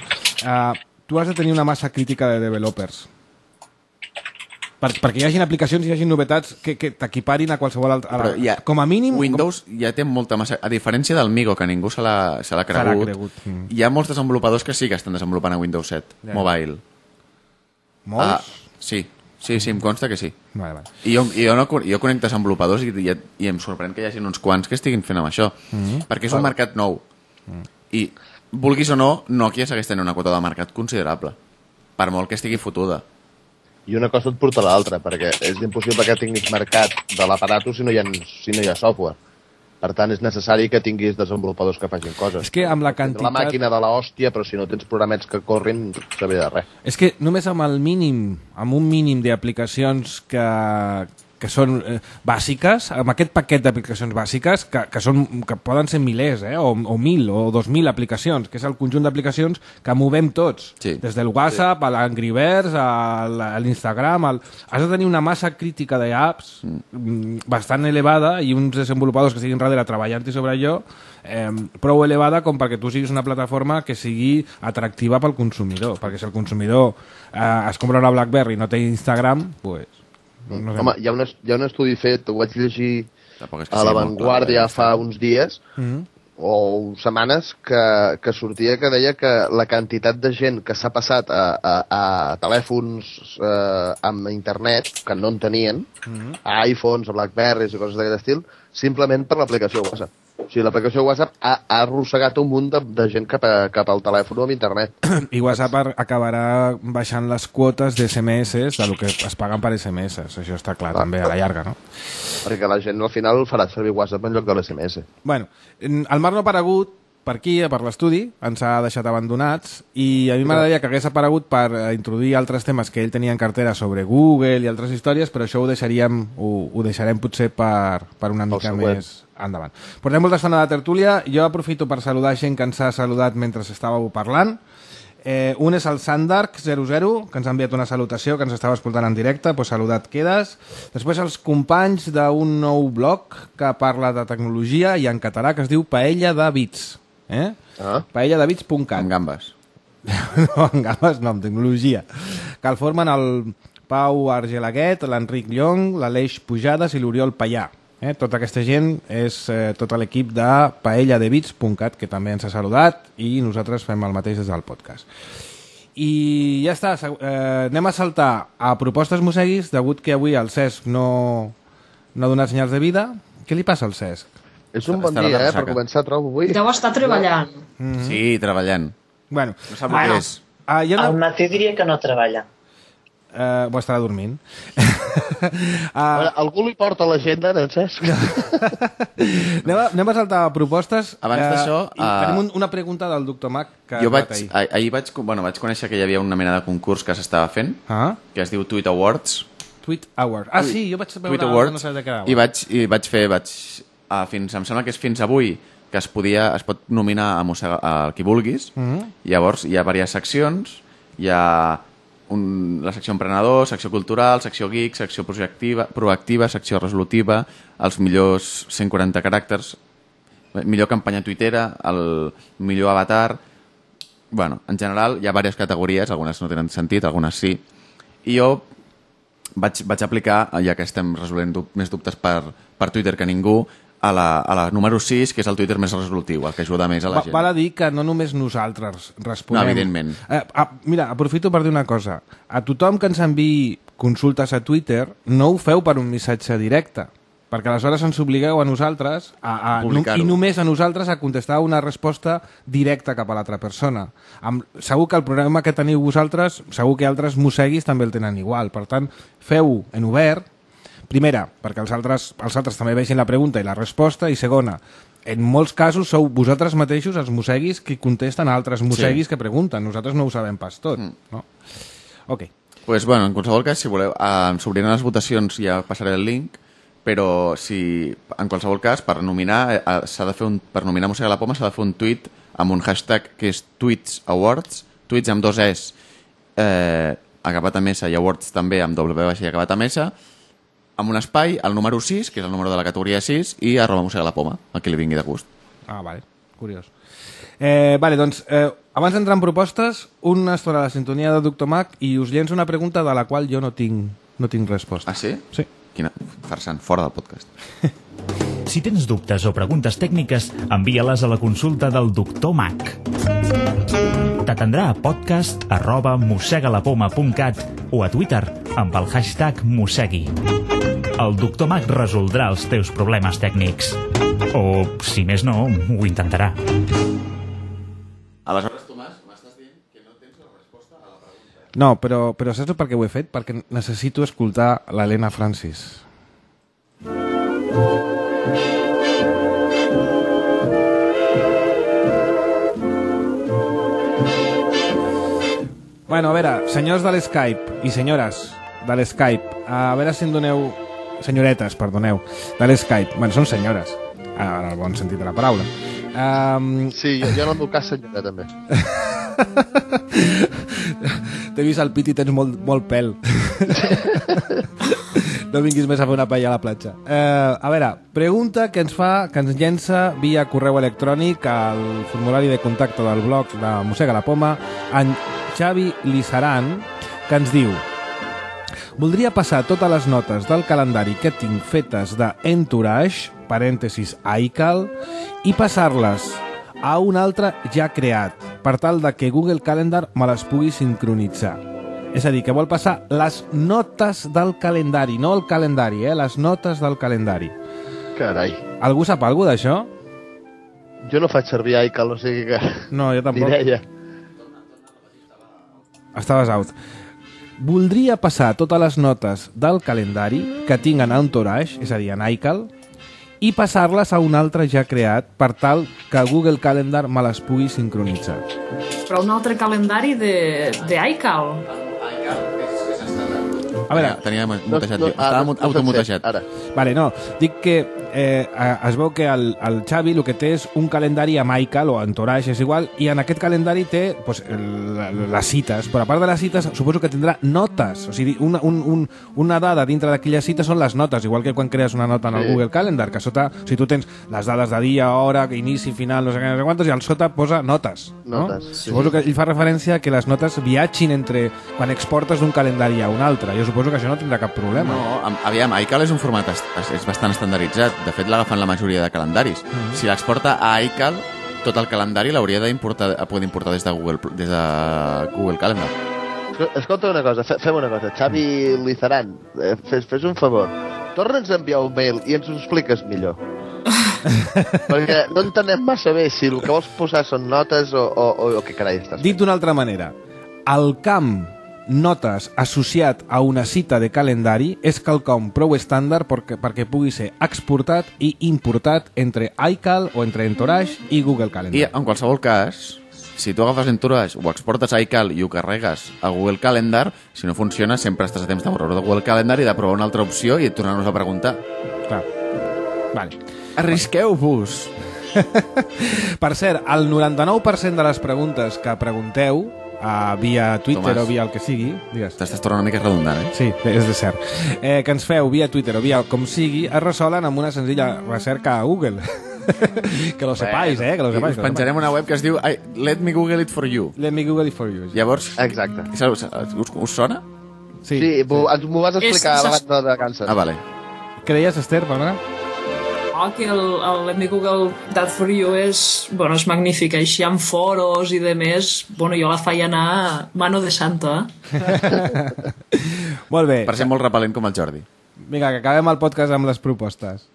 Uh, tu has de tenir una massa crítica de developers. Per, perquè hi hagin aplicacions i hi hagin novetats que, que t'equiparin a qualsevol altra... A la, ja, com a mínim... Windows ja té molta massa... A diferència del Migo, que ningú se l'ha cregut, cregut, mm. hi ha molts desenvolupadors que sí que estan desenvolupant a Windows 7 Ja. Mobile. Com, molts? Ah, sí, sí, sí, em consta que sí. Vale, vale. I jo, i jo, no, jo conec desenvolupadors i, i, i em sorprèn que hi hagi uns quants que estiguin fent amb això. Mhm. Perquè és un mercat nou. I, vulguis o no, Nokia segueix tenint una quota de mercat considerable. Per molt que estigui fotuda. I una cosa et porta a l'altra, perquè és impossible que tinguis mercat de l'aparato si, no hi ha, si no hi ha software. Per tant, és necessari que tinguis desenvolupadors que facin coses. És que amb la Tens quantitat... La màquina de la hòstia, però si no tens programets que corrin, no de res. És que només amb el mínim, amb un mínim d'aplicacions que, que són eh, bàsiques, amb aquest paquet d'aplicacions bàsiques, que, que, són, que poden ser milers, eh, o, o mil, o dos mil aplicacions, que és el conjunt d'aplicacions que movem tots, Sí. des del WhatsApp, a l'Angry Birds, a l'Instagram... Al... Has de tenir una massa crítica d'apps mm. bastant elevada i uns desenvolupadors que siguin darrere treballant-hi sobre allò eh, prou elevada com perquè tu siguis una plataforma que sigui atractiva pel consumidor, perquè si el consumidor eh, es compra una BlackBerry i no té Instagram, pues, no sé. Home, hi ha, un, hi ha un estudi fet, ho vaig llegir a La Vanguardia clar, fa uns dies Mhm. o setmanes que, que sortia que deia que la quantitat de gent que s'ha passat a, a, a telèfons eh, amb internet que no en tenien, a iPhones, a Blackberries i coses d'aquest estil, simplement per l'aplicació WhatsApp. O sigui, l'aplicació WhatsApp ha, ha arrossegat un munt de, de gent cap, a, cap al telèfon o amb internet. I WhatsApp ar- acabarà baixant les quotes de SMS del que es paguen per SMS. Això està clar, també, a la llarga, no? perquè la gent al final farà servir WhatsApp en lloc de l'SMS. Bueno, en- el Marc no ha aparegut per aquí, per l'estudi, ens ha deixat abandonats, i a mi m'agradaria que hagués aparegut per eh, introduir altres temes que ell tenia en cartera sobre Google i altres històries, però això ho deixaríem, ho, ho deixarem potser per, per una mica més endavant. Portem molta estona de tertúlia, jo aprofito per saludar gent que ens ha saludat mentre estàveu parlant, Eh, un és el Sandark00, que ens ha enviat una salutació, que ens estava escoltant en directe, doncs saludat quedes. Després els companys d'un nou blog que parla de tecnologia i en català, que es diu Paella de Bits. Eh? Ah. paelladebits.cat. Amb gambes. no, en gambes no, en tecnologia. Que el formen el Pau Argelaguet, l'Enric Llong, l'Aleix Pujades i l'Oriol Pallà. Eh? Tota aquesta gent és eh, tot l'equip de paelladebits.cat, que també ens ha saludat, i nosaltres fem el mateix des del podcast. I ja està, eh, anem a saltar a propostes moseguis, degut que avui el Cesc no, no ha donat senyals de vida. Què li passa al Cesc? És un bon dia, eh, per començar, trobo, avui. Deu estar treballant. Sí, treballant. Bueno, No sap el que és. ah, jo Al no... matí diria que no treballa. Eh, ho estarà dormint. Ah, algú li porta l'agenda, en Cesc? anem, a, anem a saltar a propostes. Abans d'això, i eh, Tenim un, una pregunta del doctor Mac que Jo va vaig, ahir. ah, ahir vaig, bueno, vaig conèixer que hi havia una mena de concurs que s'estava fent, Ah, que es diu Tweet Awards, Tweet Hour. Ah, sí, jo vaig veure... Tweet no Awards, sé de què era. i vaig, i vaig fer, vaig, ah, fins, em sembla que és fins avui, que es podia, es pot nominar a, mossega, a qui vulguis, Mhm. llavors hi ha diverses seccions, hi ha un, la secció emprenedor, secció cultural, secció geek, secció proactiva, proactiva secció resolutiva, els millors 140 caràcters, millor campanya tuitera, el millor avatar... Bueno, en general hi ha diverses categories, algunes no tenen sentit, algunes sí. I jo vaig, vaig aplicar, ja que estem resolent dub més dubtes per, per Twitter que ningú, a la, a la número 6, que és el Twitter més resolutiu, el que ajuda més a la Va, gent. val a dir que no només nosaltres responem... No, evidentment. Eh, ah, mira, aprofito per dir una cosa. A tothom que ens enviï consultes a Twitter, no ho feu per un missatge directe, perquè aleshores ens obligueu a nosaltres, a, a, Publicar-ho. i només a nosaltres, a contestar una resposta directa cap a l'altra persona. Amb, segur que el problema que teniu vosaltres, segur que altres mosseguis també el tenen igual. Per tant, feu en obert, Primera, perquè els altres, els altres també vegin la pregunta i la resposta, i segona, en molts casos sou vosaltres mateixos els mosseguis que contesten a altres mosseguis sí. que pregunten. Nosaltres no ho sabem pas tot. Mm. No? Ok. pues, bueno, en qualsevol cas, si voleu, eh, s'obriran les votacions, ja passaré el link, però si, en qualsevol cas, per nominar, eh, s'ha de fer un, per nominar Mossega la Poma s'ha de fer un tuit amb un hashtag que és Tweets Awards, tweets amb dos es, eh, acabat amb S i Awards també amb W baixa i acabat amb S, amb un espai, el número 6, que és el número de la categoria 6, i arroba Mossega la Poma, el que li vingui de gust. Ah, vale. Curiós. Eh, vale, doncs, eh, abans d'entrar en propostes, una estona a la sintonia de Doctor Mac i us llenço una pregunta de la qual jo no tinc, no tinc resposta. Ah, sí? Sí. Quina farsant, fora del podcast. Si tens dubtes o preguntes tècniques, envia-les a la consulta del doctor Mac. T'atendrà a podcast arroba mossegalapoma.cat o a Twitter amb el hashtag mossegui. El doctor Mac resoldrà els teus problemes tècnics. O, si més no, ho intentarà. Aleshores, Tomàs, m'estàs dient que no tens la resposta a la pregunta. No, però, però saps per què ho he fet? Perquè necessito escoltar l'Helena Francis. Bueno, a veure, senyors de l'Skype i senyores de l'Skype, a veure si em doneu senyoretes, perdoneu, de l'Skype. Bueno, són senyores, en el bon sentit de la paraula. Um, Sí, jo, jo el meu cas senyora, també. T'he vist el pit i tens molt, molt pèl. no vinguis més a fer una paella a la platja. Eh, a veure, pregunta que ens fa, que ens llença via correu electrònic al formulari de contacte del blog de Mossega la Poma, en Xavi Lissaran, que ens diu Voldria passar totes les notes del calendari que tinc fetes de Entourage, parèntesis iCal, i passar-les a un altre ja creat, per tal de que Google Calendar me les pugui sincronitzar. És a dir, que vol passar les notes del calendari, no el calendari, eh? les notes del calendari. Carai. Algú sap alguna d'això? Jo no faig servir iCal, o sigui que... No, jo tampoc. Estaves out. Voldria passar totes les notes del calendari que tinc en Entourage, és a dir, en iCal, i passar-les a un altre ja creat per tal que Google Calendar me les pugui sincronitzar. Però un altre calendari de, de iCal. A veure, Tenia mutejat, jo. Estava automutejat. Ara. Vale, no, dic que eh, es veu que el, el Xavi el que té és un calendari amb iCal o Entourage, és igual, i en aquest calendari té pues, el, les cites, però a part de les cites suposo que tindrà notes, o sigui, una, un, un, una dada dintre d'aquelles cites són les notes, igual que quan crees una nota en el Sí. Google Calendar, que a sota, o sigui, tu tens les dades de dia, hora, inici, final, no sé què, no sé quantos, i al sota posa notes. No? Notes, sí. Suposo que ell fa referència a que les notes viatgin entre quan exportes d'un calendari a un altre. Jo suposo que això no tindrà cap problema. No, am- aviam, iCal és un format est és bastant estandarditzat. De fet, l'agafen la majoria de calendaris. Mm. Si l'exporta a iCal, tot el calendari l'hauria d'importar a poder importar des de Google, des de Google Calendar. Esco- Escolta una cosa, fe- fem una cosa. Xavi Lizaran, eh, fes, fes un favor. Torna'ns a enviar un mail i ens ho expliques millor. Perquè no entenem massa bé si el que vols posar són notes o, o, o, o què carai estàs Dit d'una altra manera, el camp notes associat a una cita de calendari és quelcom prou estàndard perquè, perquè pugui ser exportat i importat entre iCal o entre Entourage i Google Calendar. I en qualsevol cas, si tu agafes Entourage o exportes a iCal i ho carregues a Google Calendar, si no funciona, sempre estàs a temps de veure de Google Calendar i de provar una altra opció i tornar-nos a preguntar. Clar. Vale. Arrisqueu-vos! Per cert, el 99% de les preguntes que pregunteu uh, via Twitter Tomàs. o via el que sigui, digues. T'estàs tornant una mica redundant, eh? Sí, és de cert. Eh, que ens feu via Twitter o via com sigui, es resolen amb una senzilla recerca a Google. que lo sepáis, eh? Que lo sepáis. us penjarem una web que es diu I, Let me Google it for you. Let me Google it for you. Llavors, Exacte. us, us, us sona? Sí. Sí, ens- m'ho vas explicar És- abans de vacances. Ah, vale. Creies, Esther, perdona? Oh, que Me Google That For You és, bueno, és magnífic. Així amb foros i de més, bueno, jo la faig anar mano de santa. Eh? Molt bé. Per ser molt repel·lent com el Jordi. Vinga, que acabem el podcast amb les propostes.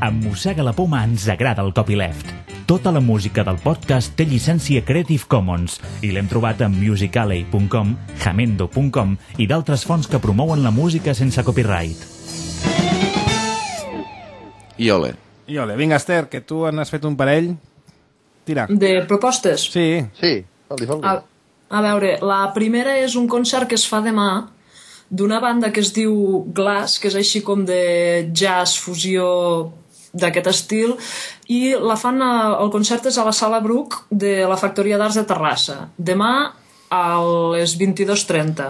A Mossega la Poma ens agrada el copyleft. Tota la música del podcast té llicència Creative Commons i l'hem trobat a musicalley.com, jamendo.com i d'altres fonts que promouen la música sense copyright. I ole. I ole, vinga, Esther, que tu n'has fet un parell. Tira. De propostes. Sí. Sí, fot-li, fot-li. A, a veure, la primera és un concert que es fa demà d'una banda que es diu Glass, que és així com de jazz, fusió d'aquest estil, i la fan a, el concert és a la Sala Bruc de la Factoria d'Arts de Terrassa. Demà a les 22.30.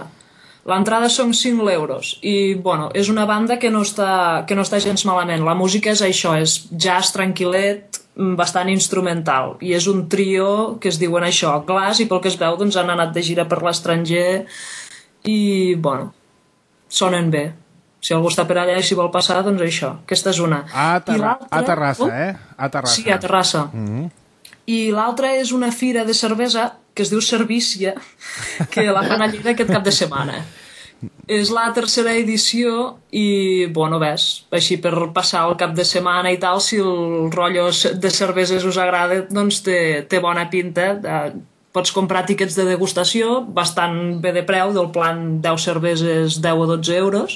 L'entrada són 5 euros i, bueno, és una banda que no, està, que no està gens malament. La música és això, és jazz tranquil·let, mm, bastant instrumental. I és un trio que es diuen això, Glass, i pel que es veu doncs, han anat de gira per l'estranger i, bueno, sonen bé. Si algú està per allà i si vol passar, doncs això. Aquesta és una. A, terra a Terrassa, Oh, eh? A Terrassa. Sí, a Terrassa. Mm -hmm. I l'altra és una fira de cervesa que es diu Servícia, que la fan a Lleida aquest cap de setmana. És la tercera edició i, bueno, ves, així per passar el cap de setmana i tal, si el rotllo de cerveses us agrada, doncs té, té bona pinta. Eh, Pots comprar tiquets de degustació, bastant bé de preu, del plan 10 cerveses 10 o 12 euros,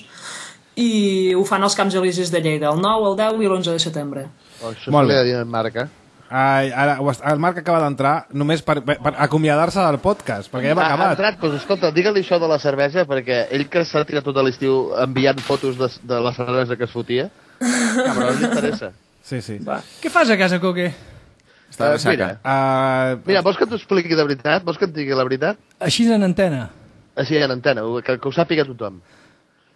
i ho fan als Camps Elisis de Lleida, el 9, el 10 i l'11 de setembre. Oh, això Molt bé. ha dit en marca. Ai, ara, el Marc acaba d'entrar només per, per, per acomiadar-se del podcast, perquè ja hem Ha, ha acabat. entrat, doncs escolta, digue-li això de la cervesa, perquè ell que s'ha tirat tot l'estiu enviant fotos de, de la cervesa que es fotia, cabrón, li interessa. Sí, sí. Què fas a casa, Coque? Està Eh, mira, Uh, mira, vols que t'ho expliqui de veritat? Vols que et digui la veritat? Així en antena. Així en antena, que, que ho sàpiga tothom.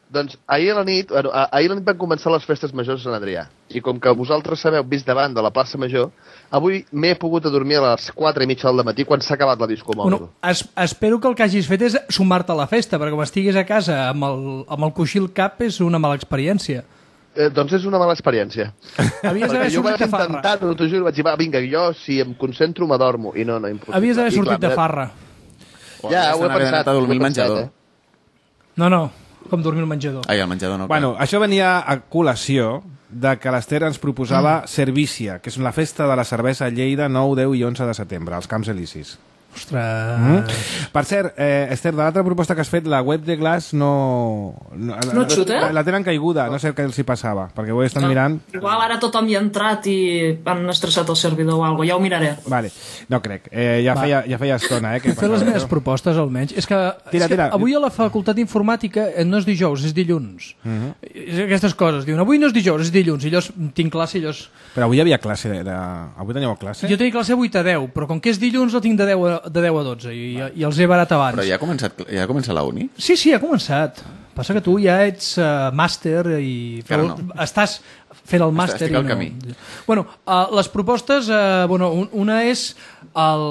Doncs ahir a la nit, bueno, ahir a la nit van començar les festes majors a Sant Adrià. I com que vosaltres sabeu, vist davant de la plaça Major, avui m'he pogut adormir a les 4 i mitja del matí quan s'ha acabat la disco mòbil. Bueno, es, espero que el que hagis fet és sumar-te a la festa, perquè com estiguis a casa amb el, amb el coixí al cap és una mala experiència. Eh, doncs és una mala experiència. Havies d'haver jo vaig sortit de farra. intentar-ho, t'ho juro, vaig dir, va, vinga, jo si em concentro m'adormo. I no, no, impossible. Havies d'haver sortit clar, de farra. Ja, ho he pensat. a dormir ho he al menjador. pensat, eh? No, no, com dormir al menjador. Ai, al menjador no. Bueno, això venia a col·lació de que l'Ester ens proposava mm. Servícia, que és la festa de la cervesa a Lleida 9, 10 i 11 de setembre, als Camps Elisis. Ostres... Mm. Per cert, eh, Esther, de l'altra proposta que has fet, la web de Glass no... No et xuta? La, la tenen caiguda, no sé què els hi passava, perquè ho he estat No. mirant... Igual ara tothom hi ha entrat i han estressat el servidor o alguna cosa, ja ho miraré. Vale, no crec. Eh, ja, Va. feia, ja feia estona, eh? Que Fer les meves propostes, almenys. És que, Tira, és que tira. avui a la facultat d'informàtica eh, no és dijous, és dilluns. Mhm. És Aquestes coses. Diuen, avui no és dijous, és dilluns. I llavors tinc classe i llavors... Però avui hi havia classe de... de... Avui teníeu classe? Jo tenia classe 8 a 10, però com que és dilluns el tinc de 10 a, de 10 a 12 i, i els he barat abans. Però ja ha començat, ja ha començat la uni? Sí, sí, ha començat. Passa que tu ja ets uh, màster i feu, no. estàs fent el màster estic al no. camí. Bueno, uh, les propostes, uh, bueno, un, una és el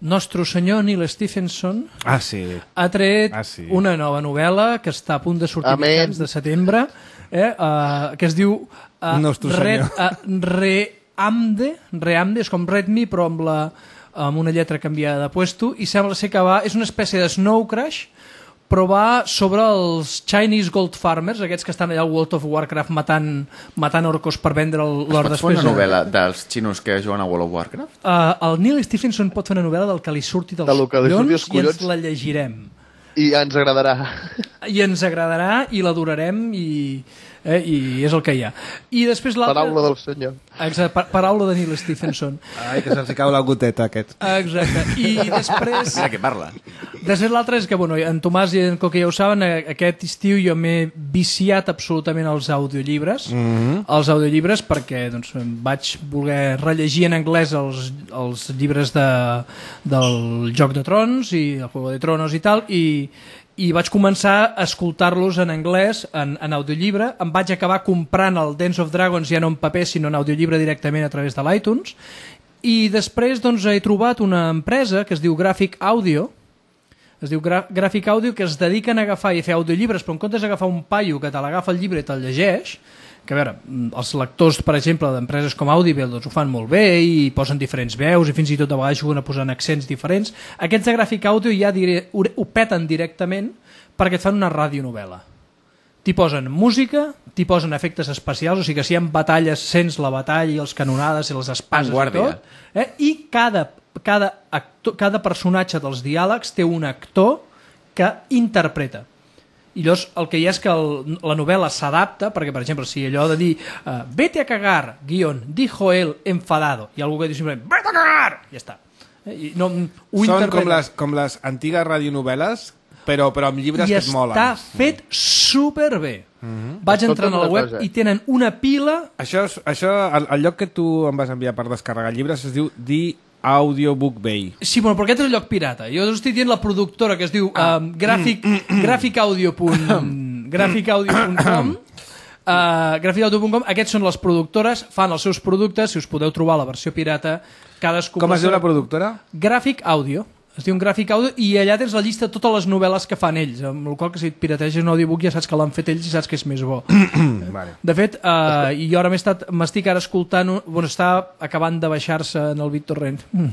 nostre senyor Neil Stephenson Ah, sí. ha tret Ah, sí. una nova novel·la que està a punt de sortir mitjans de setembre, eh, uh, que es diu uh, Nostre Red, uh, Reamde, Reamde, és com Red Me, però amb, la, amb una lletra canviada de puesto, i sembla ser que va, és una espècie de Snow Crash, però va sobre els Chinese Gold Farmers, aquests que estan allà al World of Warcraft matant, matant orcos per vendre l'or Pots fer després. una novel·la dels xinos que juguen a World of Warcraft? Uh, el Neil Stephenson pot fer una novel·la del que li surti dels Del que li surti collons els i ens collons. la llegirem. I ens agradarà. i ens agradarà i l'adorarem i, eh, i és el que hi ha i després l'altre Paraula del senyor. Exacte, pa paraula de Neil Stephenson Ai, que se'ls cau la goteta, aquest. exacte, i després Mira que parla. després l'altre és que bueno, en Tomàs i en Coque ja ho saben eh, aquest estiu jo m'he viciat absolutament als audiollibres Mhm. els audiollibres perquè doncs, vaig voler rellegir en anglès els, els llibres de, del Joc de Trons i el Juego de Tronos i tal i, i vaig començar a escoltar-los en anglès, en, en audiollibre. Em vaig acabar comprant el Dance of Dragons ja no en paper sinó en audiollibre directament a través de l'iTunes. I després doncs, he trobat una empresa que es diu Graphic Audio. Es diu Gra Graphic Audio, que es dediquen a agafar i a fer audiollibres, però en comptes d'agafar un paio que te l'agafa el llibre i te'l llegeix, que a veure, mm, els lectors, per exemple, d'empreses com Audible, doncs ho fan molt bé i posen diferents veus i fins i tot a vegades juguen a posar accents diferents. Aquests de Graphic Audio ja dire, ho, peten directament perquè et fan una radionovel·la. T'hi posen música, t'hi posen efectes especials, o sigui que si hi ha batalles sents la batalla i els canonades i les espases i tot, eh? i cada, cada, actor, cada personatge dels diàlegs té un actor que interpreta. I llavors el que hi ha és que el, la novel·la s'adapta, perquè per exemple si allò de dir uh, vete a cagar, guion, dijo él enfadado, i algú que diu simplement vete a cagar, ja està. Eh? I no, ho Són interpreta. com les, com les antigues radionovel·les, però, però amb llibres I que et molen. està fet superbé. Mhm. Vaig Escolta'm entrant a la web cosa. i tenen una pila Això, és, això el, el lloc que tu em vas enviar per descarregar llibres es diu The Audiobook Bay. Sí, bueno, però aquest és el lloc pirata. Jo us estic dient la productora que es diu Ah. um, gràfic, gràficaudio.com gràficaudio.com Uh, gràficaudio.com, aquests són les productores, fan els seus productes, si us podeu trobar la versió pirata, cadascú... Com es diu la productora? Gràfic Audio. Es diu un gràfic audio i allà tens la llista de totes les novel·les que fan ells, amb la qual cosa si et pirateges un audiobook ja saps que l'han fet ells i saps que és més bo. vale. De fet, uh, i jo ara m'he estat- m'estic ara escoltant, un- bueno, està acabant de baixar-se en el BitTorrent. Mm.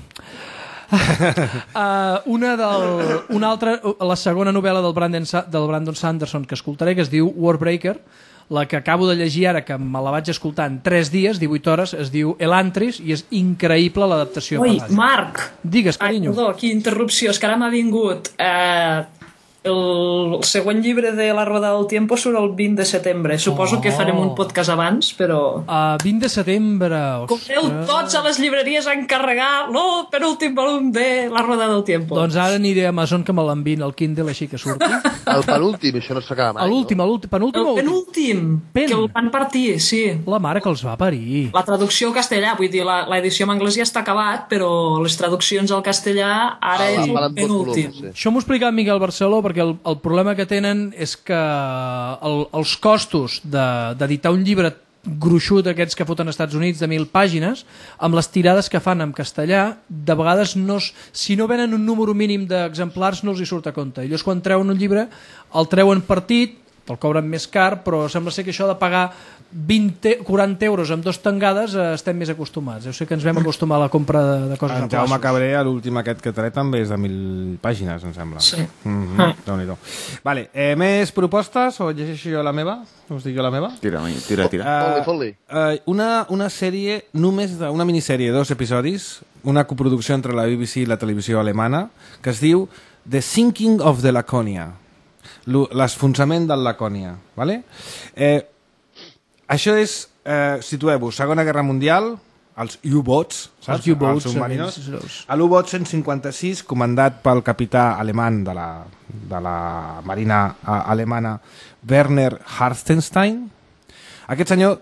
uh, una, del, una altra, la segona novel·la del Brandon, Sa- del Brandon Sanderson que escoltaré, que es diu Warbreaker, la que acabo de llegir ara, que me la vaig escoltar en 3 dies, 18 hores, es diu Elantris, i és increïble l'adaptació. Ui. Marc! Digues, Ai, carinyo. perdó, aquí interrupció, és que ara m'ha vingut... Eh, el següent llibre de La Roda del Tiempo surt el 20 de setembre. Suposo Oh. que farem un podcast abans, però... Uh, 20 de setembre. Correu tots a les llibreries a encarregar el penúltim volum de La Roda del Tiempo. Doncs ara aniré a Amazon que me l'envin el Kindle així que surti. El penúltim, això no s'acaba mai. L'últim, a l'últim, penúltim El penúltim, Pen. que el van partir, sí. La mare que els va parir. La traducció al castellà, vull dir, la- l'edició en anglès ja està acabat, però les traduccions al castellà ara Ah, és el penúltim. volums, sí. Això m'ho ha explicat Miquel Barceló perquè el, el problema que tenen és que el, els costos de- d'editar un llibre gruixut d'aquests que foten als Estats Units de mil pàgines, amb les tirades que fan en castellà, de vegades no, si no venen un número mínim d'exemplars no els hi surt a compte. Llavors quan treuen un llibre el treuen partit, te'l cobren més car, però sembla ser que això de pagar 20, 40 euros amb dos tangades eh, estem més acostumats. Deu ser que ens vam acostumar a la compra de, de coses En a Jaume. Cabré, l'últim aquest que trae també és de mil pàgines, em sembla. Sí. Mm -hmm. déu Vale, eh, més propostes? O llegeixo jo la meva? Us dic jo la meva? Tira, tira, tira. Fot-li, fot-li. Uh, una, una sèrie, només de, una minissèrie de dos episodis, una coproducció entre la BBC i la televisió alemana, que es diu The Sinking of the Laconia, l'esfonsament del Laconia. Vale? Eh, això és, eh, situeu-vos, Segona Guerra Mundial, els U-boats? Els U-boats, A l'U-boat 156, comandat pel capità alemany de la, de la marina alemana Werner Hartenstein, aquest senyor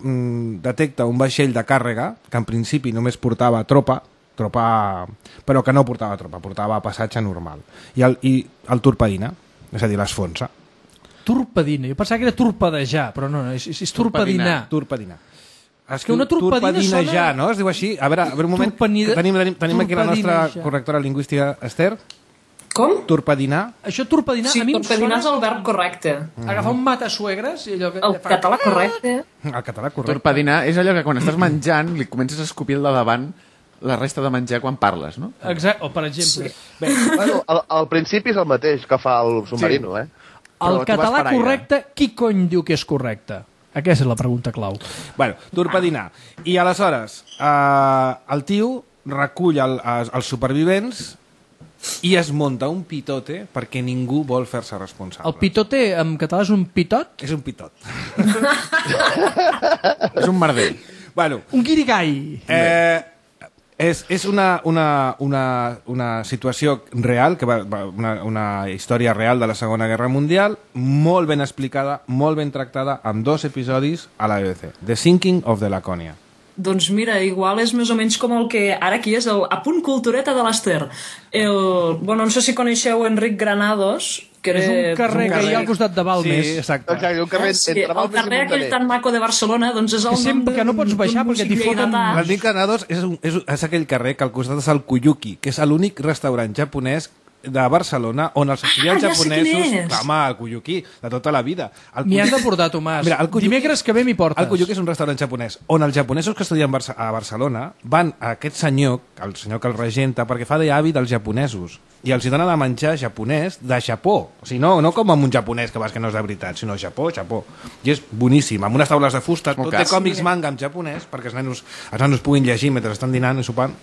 mm, detecta un vaixell de càrrega que en principi només portava tropa, tropa però que no portava tropa, portava passatge normal. I el, i el torpedina, és a dir, l'esfonsa. Torpedina. Jo pensava que era torpedejar, però no, no és, és torpedinar. Torpedinar. És que una torpedina sona- ja, no? Es diu així. A veure, a veure un moment. Torpedina- Tenim, tenim, tenim aquí la nostra correctora lingüística, Esther. Com? Torpedinar. Això torpedinar, Sí, a mi em torpedinar és sona el verb correcte. agafar un matasuegres i allò que... El català correcte. El català correcte. Torpedinar és allò que quan estàs menjant li comences a escopir el de davant la resta de menjar quan parles, no? Exacte, o per exemple, sí. Bé, Bueno, al, al principi és el mateix que fa el submarino, eh? El català correcte, qui cony diu que és correcte? Aquesta és la pregunta clau. Bueno, torpedinar. I aleshores, eh, el tio recull el, els, els supervivents i es munta un pitote perquè ningú vol fer-se responsable. El pitote en català és un pitot? És un pitot. És un merder. Bueno, Un guirigall. eh, és, és una, una, una, una situació real, que va, va, una, una història real de la Segona Guerra Mundial, molt ben explicada, molt ben tractada, amb dos episodis a la BBC. The Sinking of the Laconia. Doncs mira, igual és més o menys com el que ara aquí és el apunt cultureta de l'Ester. El... Bueno, no sé si coneixeu Enric Granados, que. És un carrer que hi ha al costat de Balmes. Sí, exacte. Exacte, un carrer Sí, entre el Balmes i carrer aquell Montaner. tan maco de Barcelona, doncs és el Que sempre nom que no pots baixar perquè t'hi foten-. L'Enric Granados és, un, és, és aquell carrer que al costat és el Kuyuki, que és l'únic restaurant japonès de Barcelona on els estudiants Ah, ja japonesos... és. Home, el Kuyuki, de tota la vida. El M'hi has de portar, Tomàs. Mira, el Kuyuki- Dimecres que ve m'hi portes. El Kuyuki és un restaurant japonès on els japonesos que estudien Barça- a Barcelona van a aquest senyor, el senyor que el regenta, perquè fa d'avi dels japonesos i els hi dona de menjar japonès de Japó. O sigui, no, no com amb un japonès que vas que no és de veritat, sinó Japó, Japó. I és boníssim, amb unes taules de fusta, tot de car. còmics manga en japonès, perquè els nanos, els nanos puguin llegir mentre estan dinant i sopant.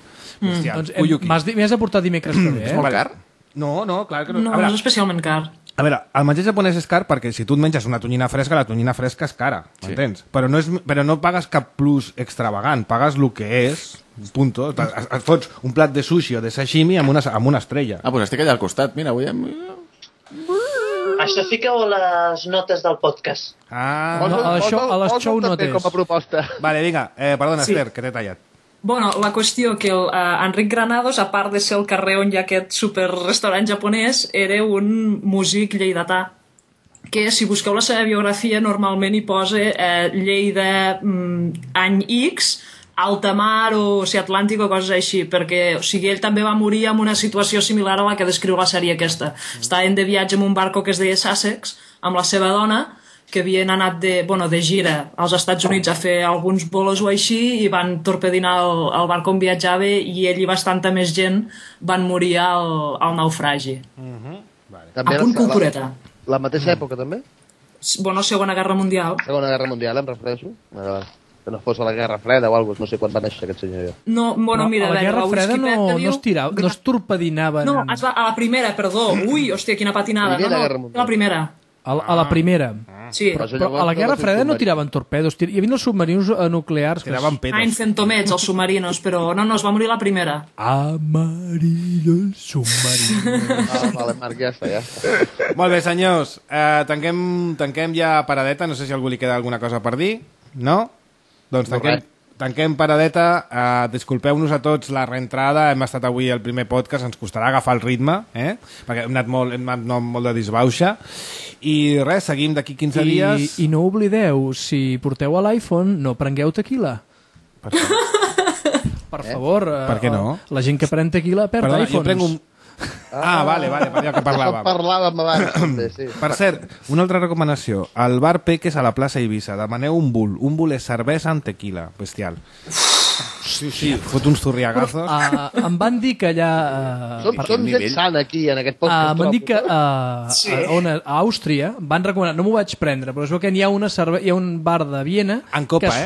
Hòstia, Doncs, m'has de portar dimecres que ve, És eh? molt car? No, no, clar que no. No, a, no és veure, especialment car. a veure, el menjar japonès és car perquè si tu et menges una tonyina fresca, la tonyina fresca és cara, m'entens? Però, no és, però no pagues cap plus extravagant, pagues el que és, punto. Et, et fots un plat de sushi o de sashimi amb una, amb una estrella. Ah, doncs estic allà al costat. Mira, avui... Hem... Això fiqueu a les notes del podcast. Ah, No, a les show- a les show notes. Com a proposta. Vale, vinga, eh, perdona, Sí. Esther, que t'he tallat. Bueno, la qüestió que el uh, Enric Granados, a part de ser el carrer on hi ha aquest superrestaurant japonès, era un músic lleidatà que si busqueu la seva biografia normalment hi posa eh, Lleida mm, any X alta mar o Oceà Atlàntic o coses així, perquè o sigui, ell també va morir en una situació similar a la que descriu la sèrie aquesta. Estaven de viatge amb un barco que es deia Sussex, amb la seva dona, que havien anat de, bueno, de gira als Estats Units a fer alguns bolos o així i van torpedinar el, el barco on viatjava i ell i bastanta més gent van morir al, al naufragi. També A punt cultureta. La, la mateixa època, també? Bueno, Segona Guerra Mundial. Segona Guerra Mundial, em refereixo. Vale, vale. que no fos a la Guerra Freda o alguna cosa, no sé quan va néixer aquest senyor. No, bueno, no, mira, a la veure, Guerra Freda no, no, diu- es tirava, no es torpedinaven. No, es va, a la primera, perdó. Ui, hòstia, quina patinada. Primera no, Guerra no, Mundial. la primera. A, la- a la primera. Sí. Però Però a la no Guerra Freda no tiraven torpedos, tir... hi havia els submarins eh, nuclears. que Tiraven Ah, en pedos. centomets, els submarinos, però no, no, es va morir la primera. Amarillo el submarí. Ah, vale, Marc, ja està, ja està. Molt bé, senyors. Eh, tanquem, tanquem ja paradeta. No sé si a algú li queda alguna cosa per dir. No? Doncs No, tanquem, res. Tanquem paradeta. Eh, disculpeu-nos a tots la reentrada. Hem estat avui al primer podcast. Ens costarà agafar el ritme, eh? perquè hem anat molt, hem anat molt de disbauxa. I res, seguim d'aquí 15 I, dies. I no oblideu, si porteu a l'iPhone, no prengueu tequila. Per? Per favor. eh, Per què no? La gent que pren tequila perd Perdona, iPhones. jo prenc un... Ah, vale, vale, per allò que Això parlàvem. parlàvem abans, també, sí. Per cert, una altra recomanació. Al bar Peques a la plaça Eivissa. Demaneu un bull. Un bull és cervesa amb tequila. Bestial. Sí, sí. Fot uns zurriagazos. Uh, em van dir que allà... Uh, Som, som gent sana aquí, en aquest Uh, podcast. M'han dit que uh, Sí. a, on, a Àustria van recomanar, no m'ho vaig prendre, però es veu que n'hi ha, una cerve hi ha un bar de Viena En copa, que es eh?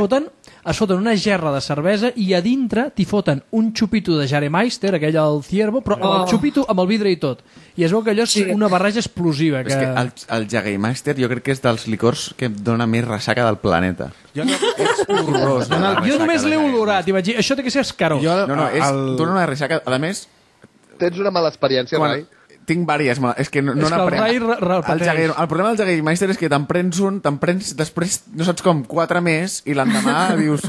Es foten una gerra de cervesa i a dintre t'hi foten un xupito de Jaremeister, aquell al Ciervo, però oh. El xupito amb el vidre i tot. I es veu que allò és una barreja explosiva. És que el, el Jägermeister jo crec que és dels licors que em dona més ressaca del planeta. Jo no, és horrorós. Jo, no, jo només l'he olorat i vaig dir, això té que ser escarós. Jo- No, no, és, el... dona una ressaca... A més, Tens una mala experiència, quan, Rai? Tinc vàries, és que no, no És que el n'aprenc. Repeteix. el, Jäger, el problema del Jägermeister és que te'n prens un, te'n prens després, no saps com, quatre més, i l'endemà dius,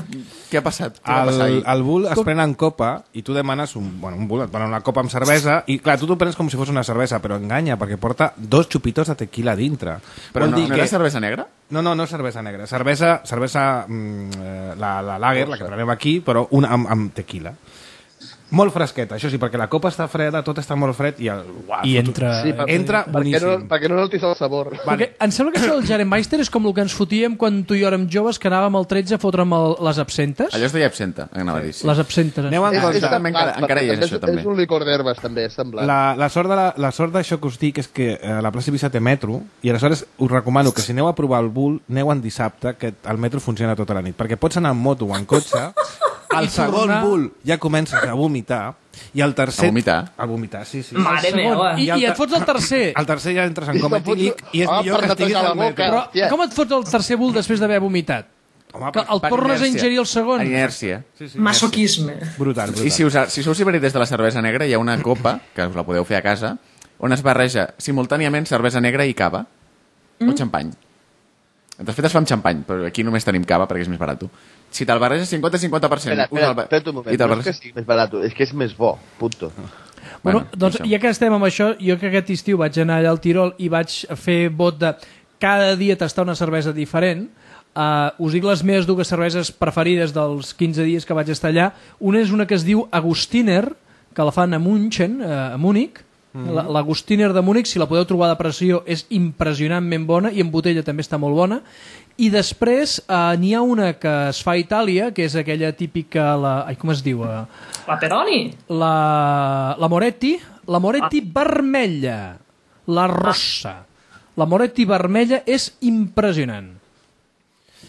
què ha passat? Què va passar El, ahir? el bull es pren en copa i tu demanes un, bueno, un bull, et donen una copa amb cervesa i clar, tu t'ho prens com si fos una cervesa però enganya perquè porta dos xupitos de tequila a dintre Però Vol no, dir no era cervesa negra? No, no, no cervesa negra cervesa, cervesa mm, eh, la, la lager, la que prenem aquí però una amb, amb tequila molt fresqueta, això sí, perquè la copa està freda, tot està molt fred i, el, uau, I entra- Sí, per, entra perquè no, boníssim. perquè no notis el sabor. Perquè em sembla que això del Jaremeister és com el que ens fotíem quan tu i jo érem joves, que anàvem al 13 a fotre'm el, les absentes. Allò es deia absenta, anava a dir. Sí. Les absentes. Aneu en compte. també encara- encara hi és, això, és, també. És un licor d'herbes, també, és semblant. La, la, sort de la, la sort d'això que us dic és que eh, la plaça Eivissa té metro i aleshores us recomano que si aneu a provar el bull aneu en dissabte que el metro funciona tota la nit perquè pots anar en moto o en cotxe al I segon tornar- bull ja comences a vomitar i el tercer... A vomitar? A vomitar, sí, sí. Mare Segon. meva. I, el I et fots el tercer. El tercer ja entres en coma etílic i és Ah, millor que estiguis al metro. Però Hòstia. com et fots el tercer bull després d'haver vomitat? Home, Que el tornes a ingerir el segon? Inèrcia. sí, sí, Masoquisme. brutal, brutal. I si, us, si sou ciberites de la cervesa negra, hi ha una copa, que us la podeu fer a casa, on es barreja simultàniament cervesa negra i cava, mm. o xampany. De fet, es fa amb xampany, però aquí només tenim cava perquè és més barat. Si te'l barreges 50-50%... Espera, espera, un moment. i te'l No és que sigui més barat, és que és més bo, punto. Bueno, Bueno, doncs ja que estem amb això, jo que aquest estiu vaig anar allà al Tirol i vaig fer vot de cada dia tastar una cervesa diferent, uh, us dic les meves dues cerveses preferides dels 15 dies que vaig estar allà. Una és una que es diu Agustiner, que la fan a München, uh, a Múnich, La- L'Agustiner de Múnich, si la podeu trobar de pressió, és impressionantment bona i en botella també està molt bona. I després eh, n'hi ha una que es fa a Itàlia, que és aquella típica... La, ai, com es diu? Eh? La Peroni? La, la Moretti, la Moretti Ah. vermella, la rossa. La Moretti vermella és impressionant.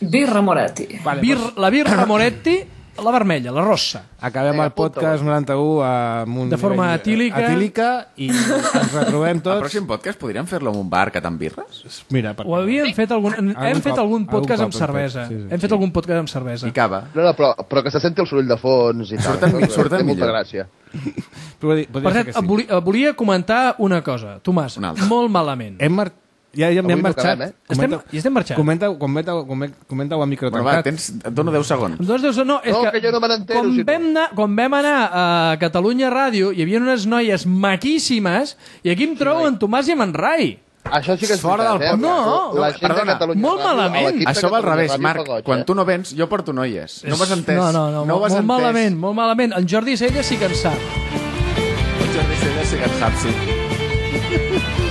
Birra Moretti. Vale, Bir, la birra Moretti, la vermella, la rossa. Acabem el podcast 91 amb un De forma nivell, eh, etílica. etílica i ens retrobem El tots. pròxim podcast podríem fer-lo en un bar que tant birres? Mira, per Ho havíem fet algun, hem Algun fet cop, algun algun podcast cop amb cervesa. sí, sí. Hem fet algun podcast amb cervesa. I cava? No, no, però, però que se senti el soroll de fons i tal. Surten surten molta millor. gràcia. Podria, Per cert, que sí. volia, volia comentar una cosa. Tomàs, Una altra. molt malament. Hem Ja, ja no marxat. acabem, eh? Estem, I estem marxant. Comenta, comenta, comenta, comenta-ho a micro Bueno, va, tancat. tens, et dono 10 segons. Dos, dos, no, és No, que, que jo no me n'entero, quan, si no. vam anar, quan vam anar a Catalunya Ràdio hi havia unes noies maquíssimes i aquí em trobo en Tomàs i en en Rai. Això sí que és Fora veritat, del eh? No, la gent perdona, de Catalunya molt Ràdio, malament. Això va al revés, Ràdio Marc. goig, Quan eh? tu no vens, jo porto noies. No ho has entès. No, no, no, no molt entès. malament, molt malament. En Jordi Sella sí que en sap. El Jordi Cella sí que en sap, sí.